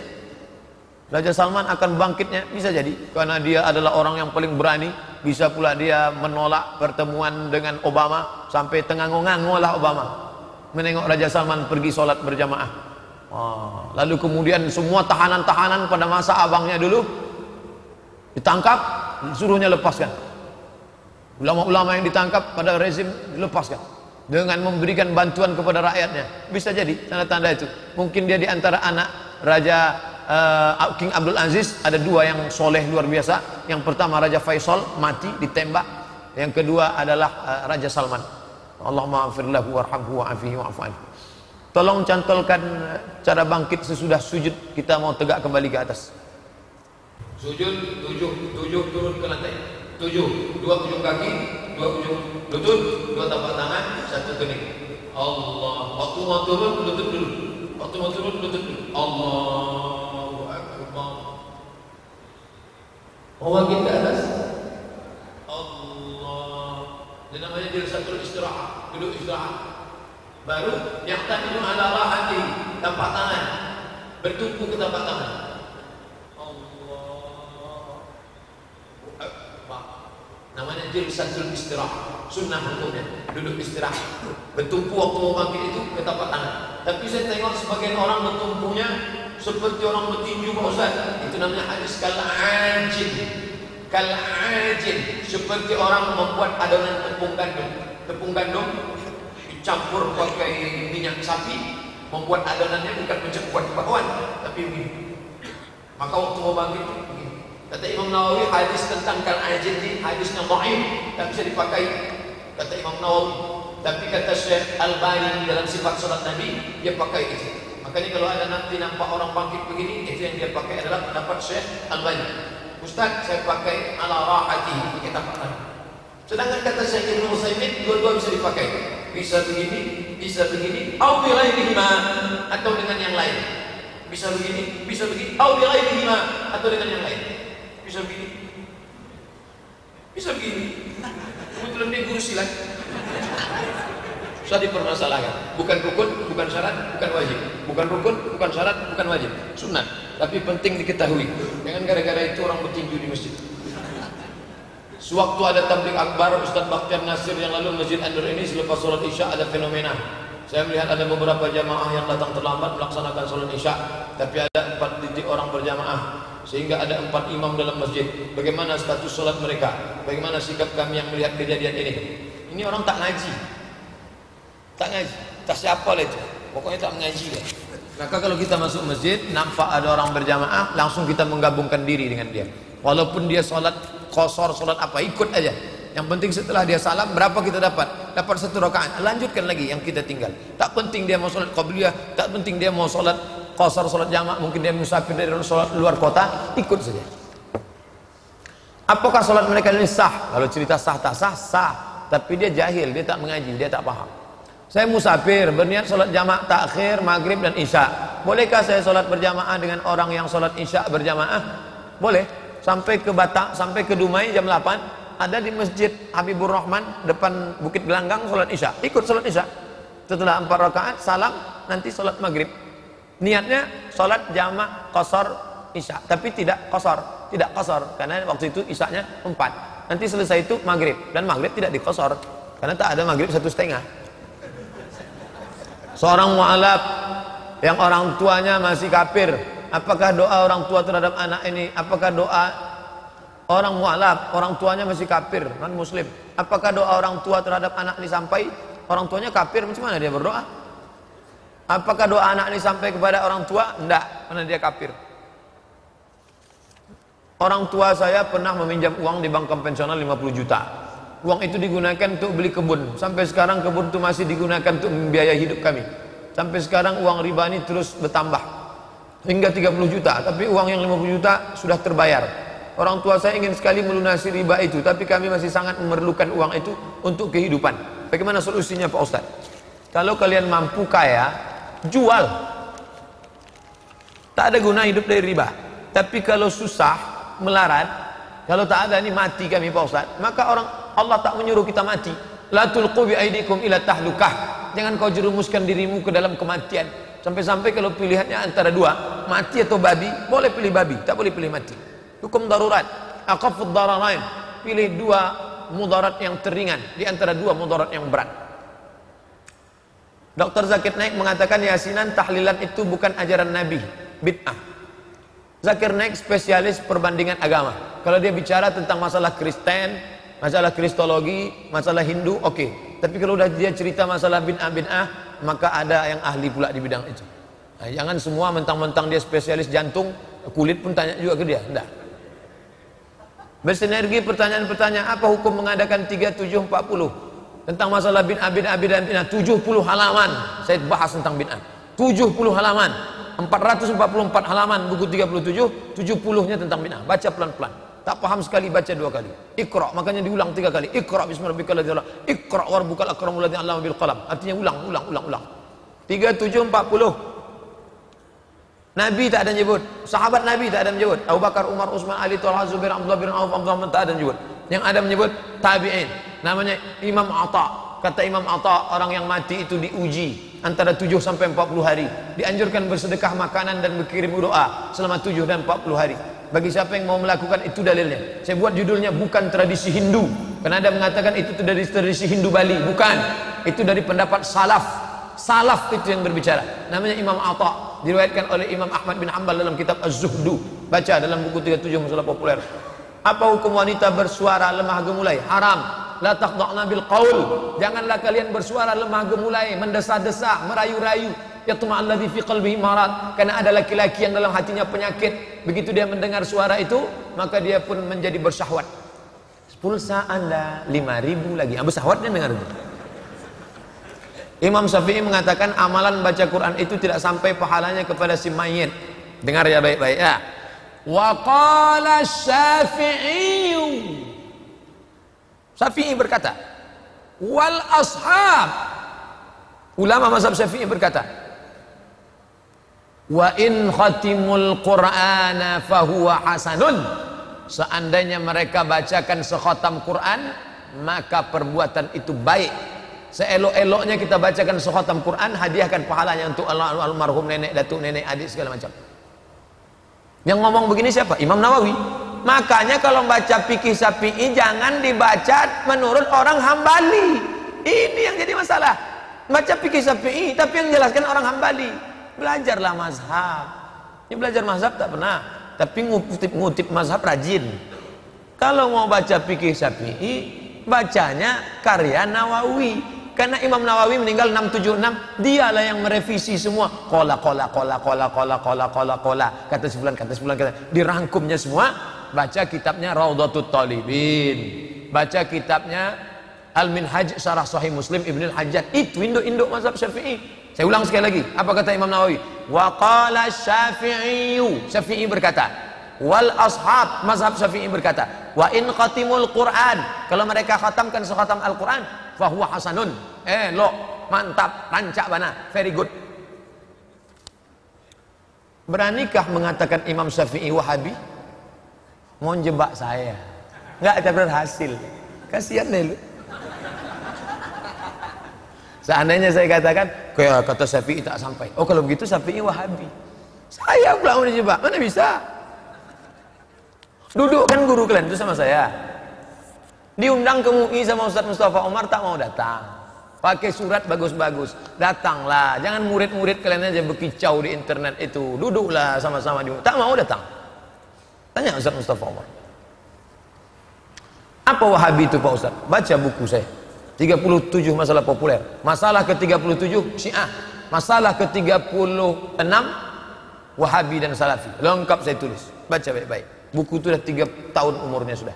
Raja Salman akan bangkitnya bisa jadi karena dia adalah orang yang paling berani bisa pula dia menolak pertemuan dengan Obama sampai tengango-ngango lah Obama menengok Raja Salman pergi sholat berjamaah lalu kemudian semua tahanan-tahanan pada masa abangnya dulu ditangkap suruhnya lepaskan. Ulama-ulama yang ditangkap pada rezim dilepaskan dengan memberikan bantuan kepada rakyatnya. Bisa jadi tanda-tanda itu. Mungkin dia di antara anak Raja uh, King Abdul Aziz ada dua yang soleh luar biasa. Yang pertama Raja Faisal mati ditembak. Yang kedua adalah uh, Raja Salman. Allah maafir lahu warhamhu wa'afihi wa'afu'an tolong cantolkan cara bangkit sesudah sujud. Kita mau tegak kembali ke atas. Sujud tujuh tujuh turun ke lantai. Tujuh dua ujung kaki dua ujung lutut dua tapak tangan satu kening. Allah waktu mau turun lutut dulu. Waktu mau turun lutut dulu. Allah Mewakil ke atas? Allah. Ini namanya satu istirahat. Duduk istirahat Baru yang tadi itu adalah hati. Tampak tangan. Bertumpu ke tampak tangan? Allah. Namanya satu istirahat Sunnah hukumnya. Duduk istirahat. Bertumpu waktu mau itu ke tampak tangan. Tapi saya tengok sebagian orang bertumpunya seperti orang bertinju Pak Ustaz. Itu namanya hadis kal'ajin. Kal'ajin. Seperti orang membuat adonan tepung gandum. Tepung gandum dicampur pakai minyak sapi membuat adonannya bukan mencepat bakwan tapi begini. Maka waktu mau bangkit begini. Kata Imam Nawawi hadis tentang kal'ajin ini hadisnya dhaif tak bisa dipakai. Kata Imam Nawawi tapi kata Syekh Al-Bani dalam sifat salat Nabi dia pakai itu Makanya kalau ada nanti nampak orang bangkit begini, itu yang dia pakai adalah pendapat Syekh Al-Bani. Ustaz, saya pakai ala rahati, pakai tapak Sedangkan kata Syekh Ibnu Utsaimin dua-dua bisa dipakai. Bisa begini, bisa begini, au bi atau dengan yang lain. Bisa begini, bisa begini, au bi atau dengan yang lain. Bisa begini. Bisa begini. Kebetulan dia guru silat. Susah dipermasalahkan. Bukan rukun, bukan syarat, bukan wajib. Bukan rukun, bukan syarat, bukan wajib. Sunnah. Tapi penting diketahui. Jangan gara-gara itu orang bertinju di masjid. Sewaktu ada tablik akbar Ustaz Bakhtiar Nasir yang lalu Masjid Anur ini selepas sholat isya ada fenomena. Saya melihat ada beberapa jamaah yang datang terlambat melaksanakan sholat isya, tapi ada empat titik orang berjamaah sehingga ada empat imam dalam masjid. Bagaimana status sholat mereka? Bagaimana sikap kami yang melihat kejadian ini? Ini orang tak ngaji, tak ngaji, tak siapa lah itu. Pokoknya tak mengaji lah. Maka kalau kita masuk masjid, nampak ada orang berjamaah, langsung kita menggabungkan diri dengan dia. Walaupun dia sholat kosor, sholat apa, ikut aja. Yang penting setelah dia salam, berapa kita dapat? Dapat satu rakaat. Lanjutkan lagi yang kita tinggal. Tak penting dia mau sholat qabliyah, tak penting dia mau sholat kosor, sholat jamaah, mungkin dia musafir dari sholat luar kota, ikut saja. Apakah sholat mereka ini sah? Kalau cerita sah tak sah, sah. Tapi dia jahil, dia tak mengaji, dia tak paham. Saya musafir, berniat sholat jamaah takhir, maghrib dan isya. Bolehkah saya sholat berjamaah dengan orang yang sholat isya berjamaah? Boleh. Sampai ke Batak, sampai ke Dumai jam 8, ada di masjid Habibur Rahman depan Bukit Gelanggang sholat isya. Ikut sholat isya. Setelah empat rakaat salam nanti sholat maghrib. Niatnya sholat jamak kosor isya. Tapi tidak kosor tidak kosor karena waktu itu isyanya empat. Nanti selesai itu maghrib. Dan maghrib tidak dikosor karena tak ada maghrib satu setengah. Seorang mu'alaf yang orang tuanya masih kafir apakah doa orang tua terhadap anak ini? Apakah doa orang mu'alaf? Orang tuanya masih kafir non muslim apakah doa orang tua terhadap anak ini sampai orang tuanya kafir? Macam mana dia berdoa? Apakah doa anak ini sampai kepada orang tua? Enggak karena dia kafir? Orang tua saya pernah meminjam uang di bank konvensional 50 juta. Uang itu digunakan untuk beli kebun. Sampai sekarang kebun itu masih digunakan untuk membiayai hidup kami. Sampai sekarang uang riba ini terus bertambah hingga 30 juta tapi uang yang 50 juta sudah terbayar. Orang tua saya ingin sekali melunasi riba itu tapi kami masih sangat memerlukan uang itu untuk kehidupan. Bagaimana solusinya Pak Ustaz kalau kalian mampu kaya jual. Tak ada guna hidup dari riba. Tapi kalau susah melarat kalau tak ada ini mati kami Pak Ustaz maka orang Allah tak menyuruh kita mati. La tulqu bi aidikum ila tahlukah. Jangan kau jerumuskan dirimu ke dalam kematian sampai-sampai kalau pilihannya antara dua mati atau babi boleh pilih babi tak boleh pilih mati hukum darurat aqafud dararain pilih dua mudarat yang teringan di antara dua mudarat yang berat Dr. Zakir Naik mengatakan yasinan tahlilan itu bukan ajaran Nabi bid'ah Zakir Naik spesialis perbandingan agama kalau dia bicara tentang masalah Kristen masalah kristologi, masalah Hindu, oke. Okay. Tapi kalau udah dia cerita masalah bin'ah bin'ah, maka ada yang ahli pula di bidang itu. Nah, jangan semua mentang-mentang dia spesialis jantung, kulit pun tanya juga ke dia, enggak. Bersinergi pertanyaan-pertanyaan apa hukum mengadakan 3740 tentang masalah bin'ah bin'ah bin'ah bin'ah 70 halaman. Saya bahas tentang bin'ah 70 halaman. 444 halaman buku 37 70-nya tentang bin'ah baca pelan-pelan tak paham sekali baca dua kali. Ikra makanya diulang tiga kali. Ikra bismillahirrahmanirrahim ikra warbukal akramul ladzi 'allama bil qalam. Artinya ulang ulang ulang ulang. 3740 Nabi tak ada nyebut. Sahabat Nabi tak ada menyebut. Abu Bakar Umar Utsman Ali Talha Zubair Abdullah bin Auf Abdullah tak ada menyebut. Yang ada menyebut tabi'in. Namanya Imam Atha kata Imam Atha orang yang mati itu diuji antara 7 sampai 40 hari. Dianjurkan bersedekah makanan dan berkirim doa selama 7 dan 40 hari bagi siapa yang mau melakukan itu dalilnya. Saya buat judulnya bukan tradisi Hindu. Karena ada mengatakan itu dari tradisi Hindu Bali. Bukan. Itu dari pendapat salaf. Salaf itu yang berbicara. Namanya Imam Atta. Diriwayatkan oleh Imam Ahmad bin Hanbal dalam kitab Az-Zuhdu. Baca dalam buku 37 masalah populer. Apa hukum wanita bersuara lemah gemulai? Haram. La taqda'na bil qaul. Janganlah kalian bersuara lemah gemulai, mendesah-desah, merayu-rayu yatma'alladzi fi qalbihi marad. Karena ada laki-laki yang dalam hatinya penyakit begitu dia mendengar suara itu maka dia pun menjadi bersyahwat. Pulsa anda 5000 lagi. Ah, bersyahwat dia dengar itu. Imam Syafi'i mengatakan amalan baca Quran itu tidak sampai pahalanya kepada si mayit. Dengar ya baik-baik ya. Wa qala syafi'i. Syafi'i berkata wal ashab. Ulama mazhab Syafi'i berkata Wa in khatimul Qur'ana fahuwa hasanun. Seandainya mereka bacakan sekhatam Quran, maka perbuatan itu baik. Seelok-eloknya kita bacakan sekhatam Quran, hadiahkan pahalanya untuk Allah almarhum nenek, datuk nenek, adik segala macam. Yang ngomong begini siapa? Imam Nawawi. Makanya kalau baca fikih Syafi'i jangan dibaca menurut orang Hambali. Ini yang jadi masalah. Baca fikih Syafi'i tapi yang jelaskan orang Hambali belajarlah mazhab. Ini belajar mazhab tak pernah. Tapi ngutip-ngutip mazhab rajin. Kalau mau baca fikih syafi'i bacanya karya Nawawi. Karena Imam Nawawi meninggal 676 dialah yang merevisi semua. Kola kola kola kola kola kola kola kola. Kata sebulan kata sebulan kata. Dirangkumnya semua baca kitabnya Raudhatul Talibin. Baca kitabnya Al-Minhaj Syarah Sahih Muslim Ibnu Al-Hajjaj itu induk-induk mazhab Syafi'i saya ulang sekali lagi. Apa kata Imam Nawawi? Wa qala Syafi'i. Syafi'i berkata, wal ashab mazhab Syafi'i berkata, wa in khatimul Quran. Kalau mereka khatamkan sekhatam Al-Quran, fahuwa hasanun. Eh, lo mantap, rancak bana, very good. Beranikah mengatakan Imam Syafi'i Wahabi? Mau jebak saya. nggak ada berhasil kasihan deh lu seandainya saya katakan kayak kata Syafi'i tak sampai. Oh kalau begitu Syafi'i Wahabi. Saya pula mau dijebak mana bisa? Duduk kan guru kalian itu sama saya. Diundang ke MUI sama Ustadz Mustafa Omar tak mau datang. Pakai surat bagus-bagus. Datanglah. Jangan murid-murid kalian aja berkicau di internet itu. Duduklah sama-sama di tak mau datang. Tanya Ustaz Mustafa Umar apa wahabi itu Pak Ustaz? Baca buku saya 37 masalah populer. Masalah ke-37 syiah. Masalah ke-36 wahabi dan salafi. Lengkap saya tulis. Baca baik-baik. Buku itu sudah 3 tahun umurnya sudah.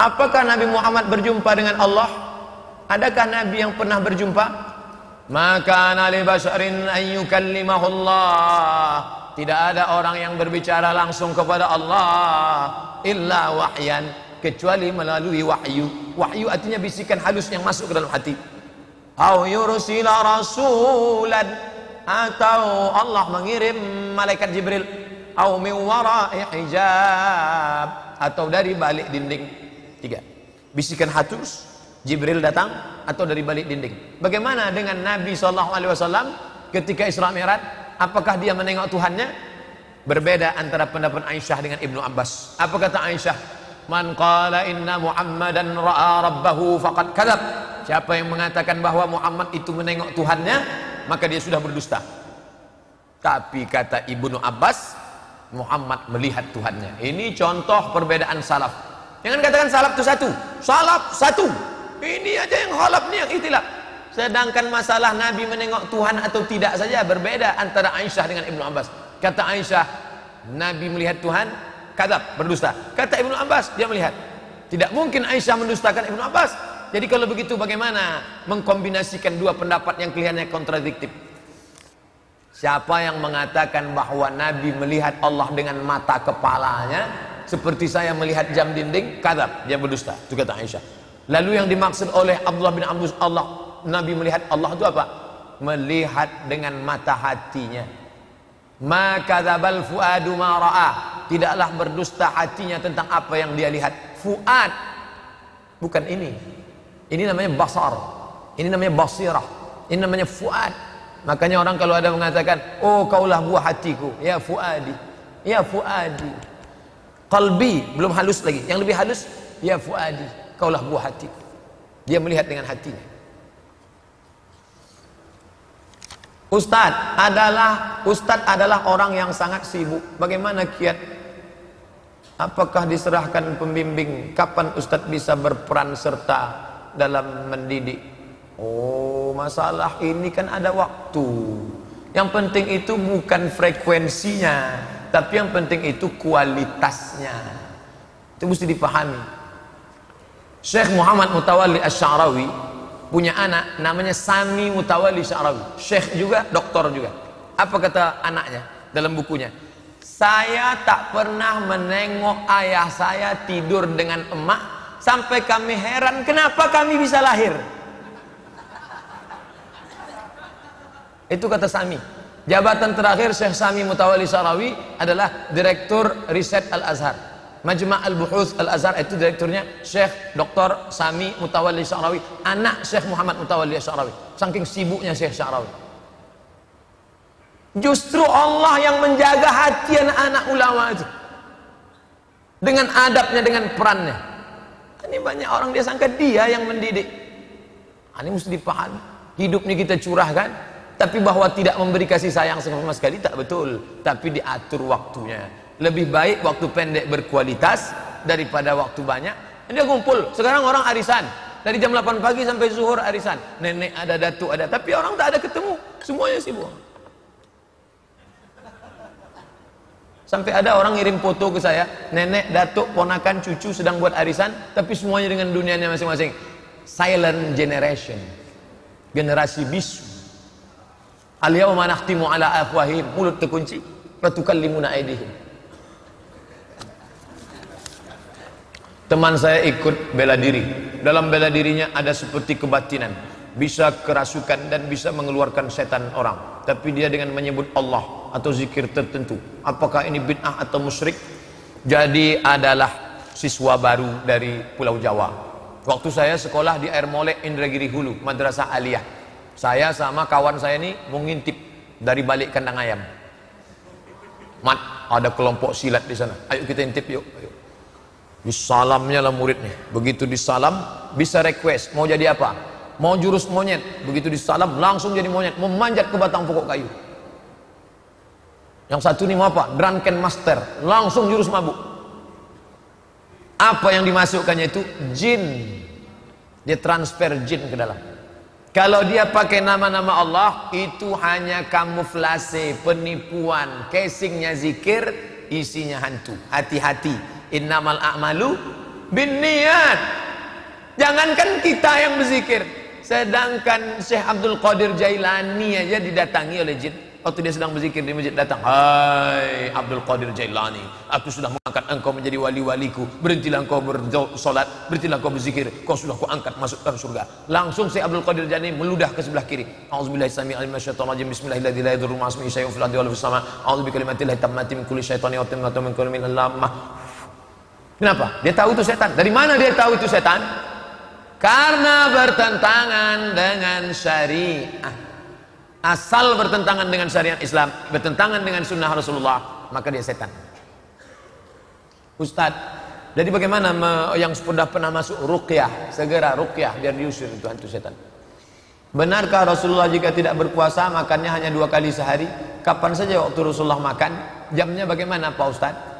Apakah Nabi Muhammad berjumpa dengan Allah? Adakah Nabi yang pernah berjumpa? Maka nali basharin an yukallimahullah. Tidak ada orang yang berbicara langsung kepada Allah illa wahyan kecuali melalui wahyu. Wahyu artinya bisikan halus yang masuk ke dalam hati. Au yursila rasulan atau Allah mengirim malaikat Jibril au min wara'i hijab atau dari balik dinding. Tiga. Bisikan halus Jibril datang atau dari balik dinding. Bagaimana dengan Nabi SAW ketika Isra Mi'raj? Apakah dia menengok Tuhannya? Berbeda antara pendapat Aisyah dengan Ibnu Abbas. Apa kata Aisyah? Man qala inna Muhammadan ra'a rabbahu faqad kadab. Siapa yang mengatakan bahwa Muhammad itu menengok Tuhannya, maka dia sudah berdusta. Tapi kata Ibnu Abbas, Muhammad melihat Tuhannya. Ini contoh perbedaan salaf. Jangan katakan salaf itu satu. Salaf satu. Ini aja yang khalaf nih yang itilaf. Sedangkan masalah Nabi menengok Tuhan atau tidak saja berbeda antara Aisyah dengan Ibnu Abbas. Kata Aisyah, Nabi melihat Tuhan, kadab, berdusta. Kata Ibnu Abbas, dia melihat. Tidak mungkin Aisyah mendustakan Ibnu Abbas. Jadi kalau begitu bagaimana mengkombinasikan dua pendapat yang kelihatannya kontradiktif? Siapa yang mengatakan bahwa Nabi melihat Allah dengan mata kepalanya seperti saya melihat jam dinding, kadab, dia berdusta. Itu kata Aisyah. Lalu yang dimaksud oleh Abdullah bin Abbas Allah Nabi melihat Allah itu apa? Melihat dengan mata hatinya. Maka dzabal fuadu ma ra'a. Tidaklah berdusta hatinya tentang apa yang dia lihat. Fuad bukan ini. Ini namanya basar. Ini namanya basirah. Ini namanya fuad. Makanya orang kalau ada mengatakan, "Oh, kaulah buah hatiku." Ya fuadi. Ya fuadi. Qalbi belum halus lagi. Yang lebih halus, ya fuadi kaulah buah hati. Dia melihat dengan hatinya. Ustad adalah Ustad adalah orang yang sangat sibuk. Bagaimana kiat? Apakah diserahkan pembimbing? Kapan Ustad bisa berperan serta dalam mendidik? Oh, masalah ini kan ada waktu. Yang penting itu bukan frekuensinya, tapi yang penting itu kualitasnya. Itu mesti dipahami. Syekh Muhammad Mutawalli Asy'arawi punya anak namanya Sami Mutawalli Asy'arawi. Syekh juga, doktor juga. Apa kata anaknya dalam bukunya? Saya tak pernah menengok ayah saya tidur dengan emak sampai kami heran kenapa kami bisa lahir. Itu kata Sami. Jabatan terakhir Syekh Sami Mutawalli Syarawi adalah Direktur Riset Al-Azhar. Majma' Al-Buhuth Al-Azhar itu direkturnya Syekh Dr. Sami Mutawalli Sya'rawi anak Syekh Muhammad Mutawalli Sya'rawi saking sibuknya Syekh Sya'rawi justru Allah yang menjaga hati anak-anak ulama itu. Dengan adabnya dengan perannya. Ini banyak orang dia sangka dia yang mendidik. Ini mesti dipahami. Hidup ini kita curahkan tapi bahwa tidak memberi kasih sayang sama sekali tak betul. Tapi diatur waktunya lebih baik waktu pendek berkualitas daripada waktu banyak. Dia kumpul sekarang orang arisan. Dari jam 8 pagi sampai zuhur arisan. Nenek ada datuk ada. Tapi orang tak ada ketemu. Semuanya sibuk. Sampai ada orang ngirim foto ke saya. Nenek datuk ponakan cucu sedang buat arisan tapi semuanya dengan dunianya masing-masing. Silent generation. Generasi bisu. Al-yawma nakhtimu ala afwahim mulut terkunci. Wa tukallimuna aydihim Teman saya ikut bela diri. Dalam bela dirinya ada seperti kebatinan. Bisa kerasukan dan bisa mengeluarkan setan orang. Tapi dia dengan menyebut Allah atau zikir tertentu. Apakah ini bid'ah atau musyrik? Jadi adalah siswa baru dari Pulau Jawa. Waktu saya sekolah di Air Molek Indragiri Hulu, Madrasah Aliyah. Saya sama kawan saya ini mau ngintip dari balik kandang ayam. Mat, ada kelompok silat di sana. Ayo kita intip yuk. Ayo. Disalamnya lah muridnya. Begitu disalam, bisa request mau jadi apa? Mau jurus monyet. Begitu disalam, langsung jadi monyet. Memanjat ke batang pokok kayu. Yang satu ini mau apa? Drunken Master. Langsung jurus mabuk. Apa yang dimasukkannya itu? Jin. Dia transfer jin ke dalam. Kalau dia pakai nama-nama Allah, itu hanya kamuflase, penipuan, casingnya zikir, isinya hantu. Hati-hati. Innamal a'malu bin niat. Jangankan kita yang berzikir. Sedangkan Syekh Abdul Qadir Jailani aja didatangi oleh jin. Waktu dia sedang berzikir di masjid datang. Hai Abdul Qadir Jailani. Aku sudah mengangkat engkau menjadi wali-waliku. Berhentilah engkau bersolat. Berhentilah engkau berzikir. Kau sudah ku angkat masuk ke surga. Langsung Syekh Abdul Qadir Jailani meludah ke sebelah kiri. Auzubillahi. Bismillahirrahmanirrahim. Kenapa? Dia tahu itu setan. Dari mana dia tahu itu setan? Karena bertentangan dengan syariah. Asal bertentangan dengan syariat Islam, bertentangan dengan sunnah Rasulullah, maka dia setan. Ustadz, jadi bagaimana yang sudah pernah masuk ruqyah, segera ruqyah biar diusir itu hantu setan. Benarkah Rasulullah jika tidak berpuasa makannya hanya dua kali sehari? Kapan saja waktu Rasulullah makan? Jamnya bagaimana Pak Ustadz?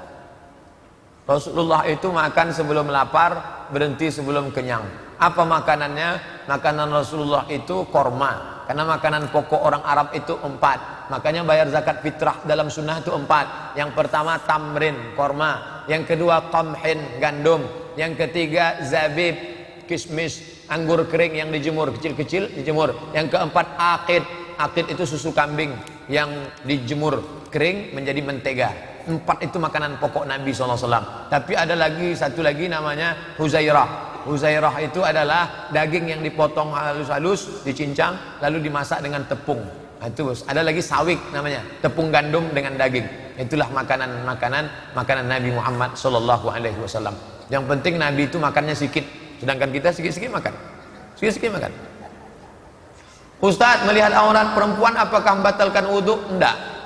Rasulullah itu makan sebelum lapar, berhenti sebelum kenyang. Apa makanannya? Makanan Rasulullah itu korma. Karena makanan pokok orang Arab itu empat. Makanya bayar zakat fitrah dalam sunnah itu empat. Yang pertama tamrin, korma. Yang kedua qamhin, gandum. Yang ketiga zabib, kismis, anggur kering yang dijemur, kecil-kecil dijemur. Yang keempat akid. Akid itu susu kambing yang dijemur kering menjadi mentega. Empat itu makanan pokok Nabi SAW. Tapi ada lagi satu lagi namanya Huzairah. Huzairah itu adalah daging yang dipotong halus-halus, dicincang, lalu dimasak dengan tepung. Nah, itu ada lagi sawik namanya, tepung gandum dengan daging. Itulah makanan-makanan makanan Nabi Muhammad Alaihi Wasallam. Yang penting Nabi itu makannya sedikit, sedangkan kita sedikit-sedikit makan, sedikit-sedikit makan. Ustadz melihat aurat perempuan apakah membatalkan wudhu? Enggak.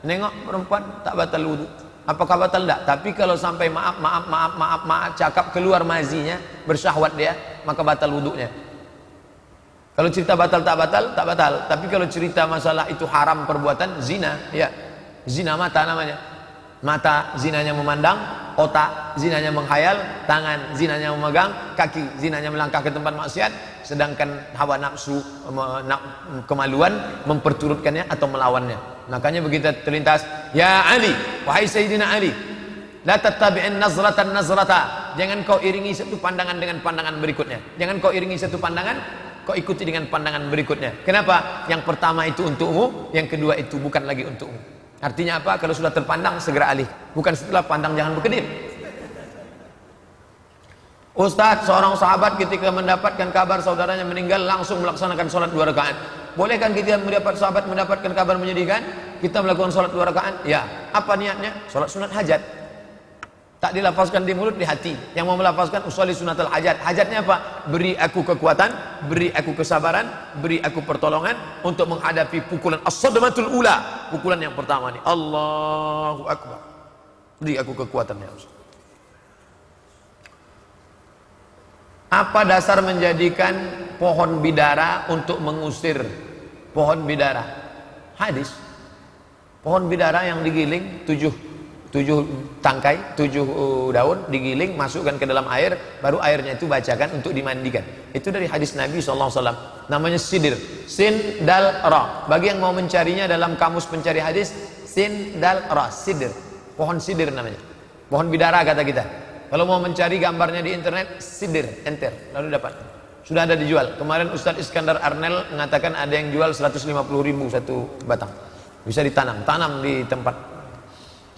Nengok perempuan tak batal wudhu. Apakah batal tidak? Tapi kalau sampai maaf, maaf, maaf, maaf, maaf, cakap keluar mazinya, bersyahwat dia, maka batal wudhunya. Kalau cerita batal tak batal, tak batal. Tapi kalau cerita masalah itu haram perbuatan, zina, ya. Zina mata namanya. Mata zinanya memandang, otak zinanya menghayal, tangan zinanya memegang, kaki zinanya melangkah ke tempat maksiat, sedangkan hawa nafsu kemaluan memperturutkannya atau melawannya. Makanya begitu terlintas, ya Ali, wahai Sayyidina Ali, la tattabi'in nazratan nazrata. Jangan kau iringi satu pandangan dengan pandangan berikutnya. Jangan kau iringi satu pandangan, kau ikuti dengan pandangan berikutnya. Kenapa? Yang pertama itu untukmu, yang kedua itu bukan lagi untukmu. Artinya apa? Kalau sudah terpandang segera alih. Bukan setelah pandang jangan berkedip. Ustadz, seorang sahabat ketika mendapatkan kabar saudaranya meninggal langsung melaksanakan sholat dua rakaat. Boleh kan kita mendapat sahabat mendapatkan kabar menyedihkan? Kita melakukan sholat dua rakaat? Ya. Apa niatnya? Sholat sunat hajat. Tak dilafazkan di mulut, di hati. Yang mau melafazkan usali sunatul hajat. Hajatnya apa? Beri aku kekuatan, beri aku kesabaran, beri aku pertolongan untuk menghadapi pukulan as-sadmatul ula. Pukulan yang pertama ini. Allahu Akbar. Beri aku kekuatannya. Apa dasar menjadikan pohon bidara untuk mengusir pohon bidara? Hadis. Pohon bidara yang digiling tujuh tujuh tangkai, tujuh uh, daun digiling, masukkan ke dalam air, baru airnya itu bacakan untuk dimandikan. Itu dari hadis Nabi SAW. Namanya sidir. Sin dal ra. Bagi yang mau mencarinya dalam kamus pencari hadis, sin dal ra. Sidir. Pohon sidir namanya. Pohon bidara kata kita. Kalau mau mencari gambarnya di internet, sidir, enter, lalu dapat. Sudah ada dijual. Kemarin Ustadz Iskandar Arnel mengatakan ada yang jual 150 ribu satu batang. Bisa ditanam, tanam di tempat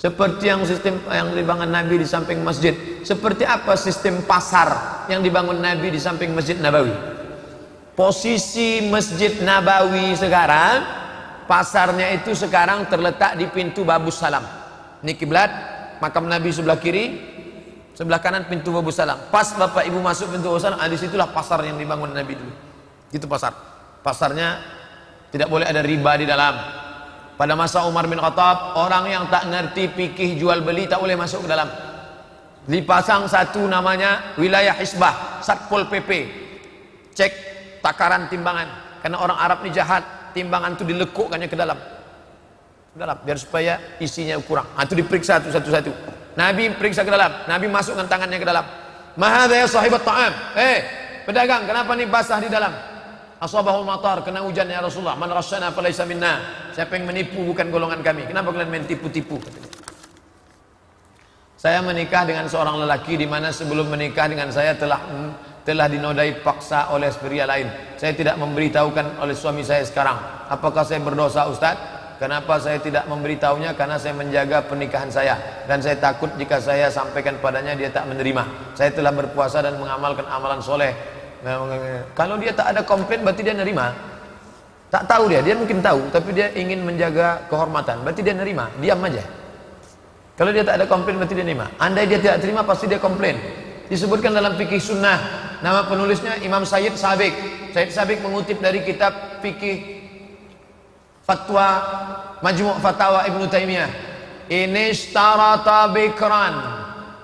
seperti yang sistem yang dibangun Nabi di samping masjid. Seperti apa sistem pasar yang dibangun Nabi di samping Masjid Nabawi? Posisi Masjid Nabawi sekarang, pasarnya itu sekarang terletak di pintu Babus Salam. Ini kiblat, makam Nabi sebelah kiri, Sebelah kanan pintu Abu Salam. Pas bapak ibu masuk pintu Abu Salam, ah, di situlah pasar yang dibangun Nabi dulu. Itu pasar. Pasarnya tidak boleh ada riba di dalam. Pada masa Umar bin Khattab, orang yang tak ngerti pikih jual beli tak boleh masuk ke dalam. Dipasang satu namanya wilayah Hisbah, Satpol PP. Cek takaran timbangan. Karena orang Arab ni jahat, timbangan itu dilekukkannya ke dalam. Ke dalam biar supaya isinya kurang. Ah itu diperiksa satu-satu. Nabi periksa ke dalam. Nabi masukkan tangannya ke dalam. Mahadha ya sahibat ta'am. Eh, pedagang, kenapa nih basah di dalam? Asabahul matar, kena hujan ya Rasulullah. Man rasyana falaysa minna. Siapa yang menipu bukan golongan kami. Kenapa kalian main tipu-tipu? Saya menikah dengan seorang lelaki di mana sebelum menikah dengan saya telah telah dinodai paksa oleh pria lain. Saya tidak memberitahukan oleh suami saya sekarang. Apakah saya berdosa Ustaz? Kenapa saya tidak memberitahunya? Karena saya menjaga pernikahan saya dan saya takut jika saya sampaikan padanya dia tak menerima. Saya telah berpuasa dan mengamalkan amalan soleh. Kalau dia tak ada komplain berarti dia nerima. Tak tahu dia, dia mungkin tahu, tapi dia ingin menjaga kehormatan. Berarti dia nerima, diam aja. Kalau dia tak ada komplain berarti dia nerima. Andai dia tidak terima pasti dia komplain. Disebutkan dalam fikih sunnah. Nama penulisnya Imam Sayyid Sabik. Sayyid Sabik mengutip dari kitab fikih fatwa Majmu' Fatawa Ibnu Taimiyah ini starata bikran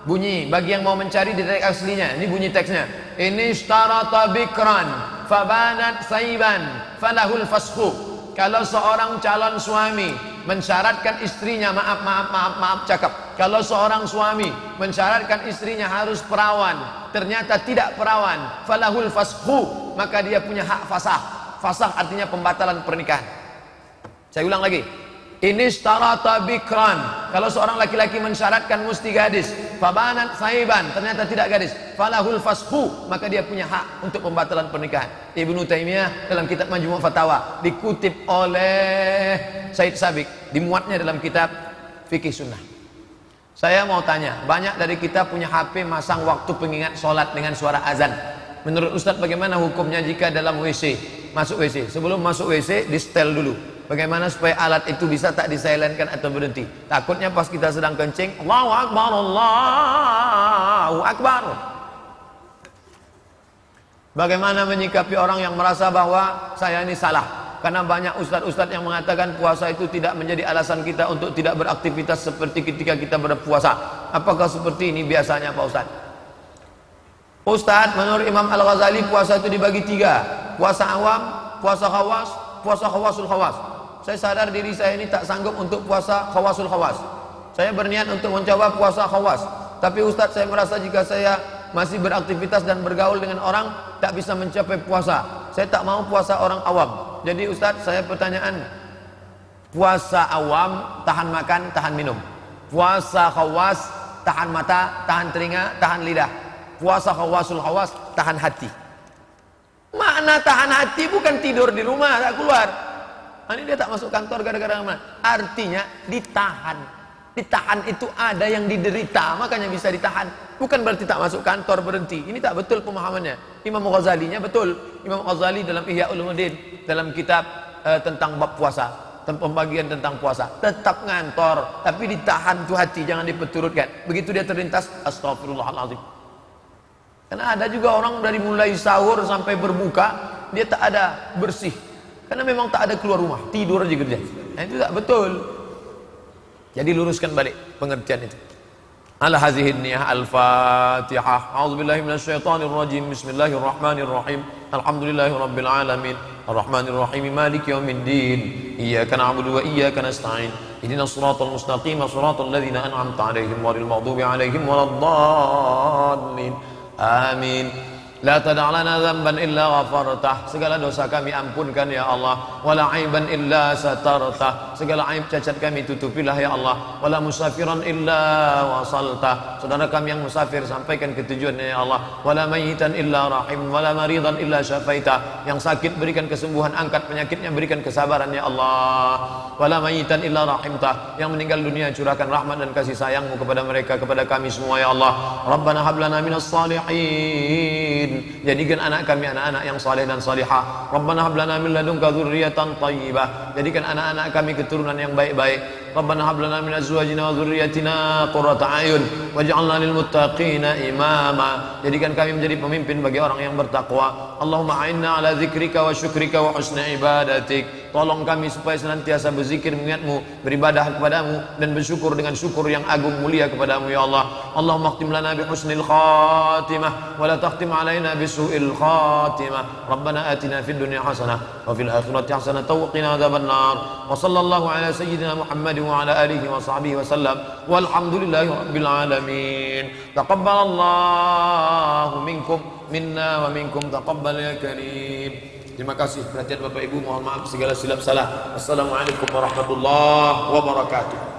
bunyi bagi yang mau mencari di teks aslinya. Ini bunyi teksnya. Ini starata bikran fabanat saiban falahul fashu kalau seorang calon suami mensyaratkan istrinya maaf maaf maaf maaf cakap. Kalau seorang suami mensyaratkan istrinya harus perawan ternyata tidak perawan falahul fashu maka dia punya hak fasah. Fasah artinya pembatalan pernikahan. Saya ulang lagi. Ini starata bikran. Kalau seorang laki-laki mensyaratkan mesti gadis, fabanat saiban, ternyata tidak gadis, falahul fashu, maka dia punya hak untuk pembatalan pernikahan. Ibnu Taimiyah dalam kitab Majmu' Fatawa dikutip oleh Said Sabik, dimuatnya dalam kitab Fikih Sunnah. Saya mau tanya, banyak dari kita punya HP masang waktu pengingat sholat dengan suara azan. Menurut Ustadz bagaimana hukumnya jika dalam WC, masuk WC, sebelum masuk WC di setel dulu Bagaimana supaya alat itu bisa tak disilentkan atau berhenti? Takutnya pas kita sedang kencing, Allahu Akbar, Allahu Akbar. Bagaimana menyikapi orang yang merasa bahwa saya ini salah? Karena banyak ustadz-ustadz yang mengatakan puasa itu tidak menjadi alasan kita untuk tidak beraktivitas seperti ketika kita berpuasa. Apakah seperti ini biasanya Pak Ustadz? Ustadz, menurut Imam Al-Ghazali puasa itu dibagi tiga. Puasa awam, puasa khawas, puasa khawasul khawas saya sadar diri saya ini tak sanggup untuk puasa khawasul khawas. Saya berniat untuk mencoba puasa khawas. Tapi Ustadz saya merasa jika saya masih beraktivitas dan bergaul dengan orang tak bisa mencapai puasa. Saya tak mau puasa orang awam. Jadi Ustadz saya pertanyaan puasa awam tahan makan, tahan minum. Puasa khawas tahan mata, tahan telinga, tahan lidah. Puasa khawasul khawas tahan hati. Makna tahan hati bukan tidur di rumah tak keluar. Nah, ini dia tak masuk kantor gara-gara mana? Artinya ditahan. Ditahan itu ada yang diderita, makanya bisa ditahan. Bukan berarti tak masuk kantor berhenti. Ini tak betul pemahamannya. Imam Ghazali-nya betul. Imam Ghazali dalam Ihya Ulumuddin dalam kitab uh, tentang bab puasa, tentang pembagian tentang puasa. Tetap ngantor, tapi ditahan tuh hati, jangan dipeturutkan. Begitu dia terlintas, astagfirullahaladzim. Karena ada juga orang dari mulai sahur sampai berbuka, dia tak ada bersih karena memang tak ada keluar rumah, tidur aja kerja. Nah, itu tak betul. Jadi luruskan balik pengertian itu. Ala al-Fatihah. A'udzubillahi minasyaitonir rajim. Bismillahirrahmanirrahim. Alhamdulillahirabbil alamin. Arrahmanir rahim. Maliki yaumiddin. Iyyaka na'budu wa iyyaka nasta'in. Ihdinas siratal mustaqim, siratal ladzina an'amta 'alaihim ghairil. Amin. La tada' lana dhanban illa ghafartah Segala dosa kami ampunkan ya Allah. Wala aiban illa satartah Segala aib cacat kami tutupilah ya Allah. Wala musafiran illa wasaltah Saudara kami yang musafir sampaikan ke tujuannya ya Allah. Wala mayitan illa rahim. Wala maridan illa syafaitah Yang sakit berikan kesembuhan. Angkat penyakitnya berikan kesabaran ya Allah. Wala mayitan illa rahimtah Yang meninggal dunia curahkan rahmat dan kasih sayangmu kepada mereka Kepada kami semua ya Allah. Rabbana hablana minas salihin salihin jadikan anak kami anak-anak yang saleh dan salihah. Rabbana hab lana min ladunka dzurriatan thayyibah jadikan anak-anak kami keturunan yang baik-baik. Rabbana hab lana min azwajina wa dzurriyyatina qurrata ayun. Waj'alna lil muttaqina imama. Jadikan kami menjadi pemimpin bagi orang yang bertakwa. Allahumma a'inna ala dzikrika wa syukrika wa husni ibadatik tolong kami supaya senantiasa berzikir mengingatmu beribadah kepadamu dan bersyukur dengan syukur yang agung mulia kepadamu ya Allah. Allahumma khtim lana bi husnil khatimah wa la takhtim alaina bi su'il khatimah. Rabbana atina fid dunya hasanah wa fil akhirati hasanah wa qina adzaban nar. Wa sallallahu ala sayyidina Muhammad wa ala alihi wa sahbihi wa sallam. Walhamdulillahi rabbil alamin. Taqabbalallahu minkum minna wa minkum taqabbal ya karim Terima kasih perhatian Bapak Ibu mohon maaf segala silap salah. Assalamualaikum warahmatullahi wabarakatuh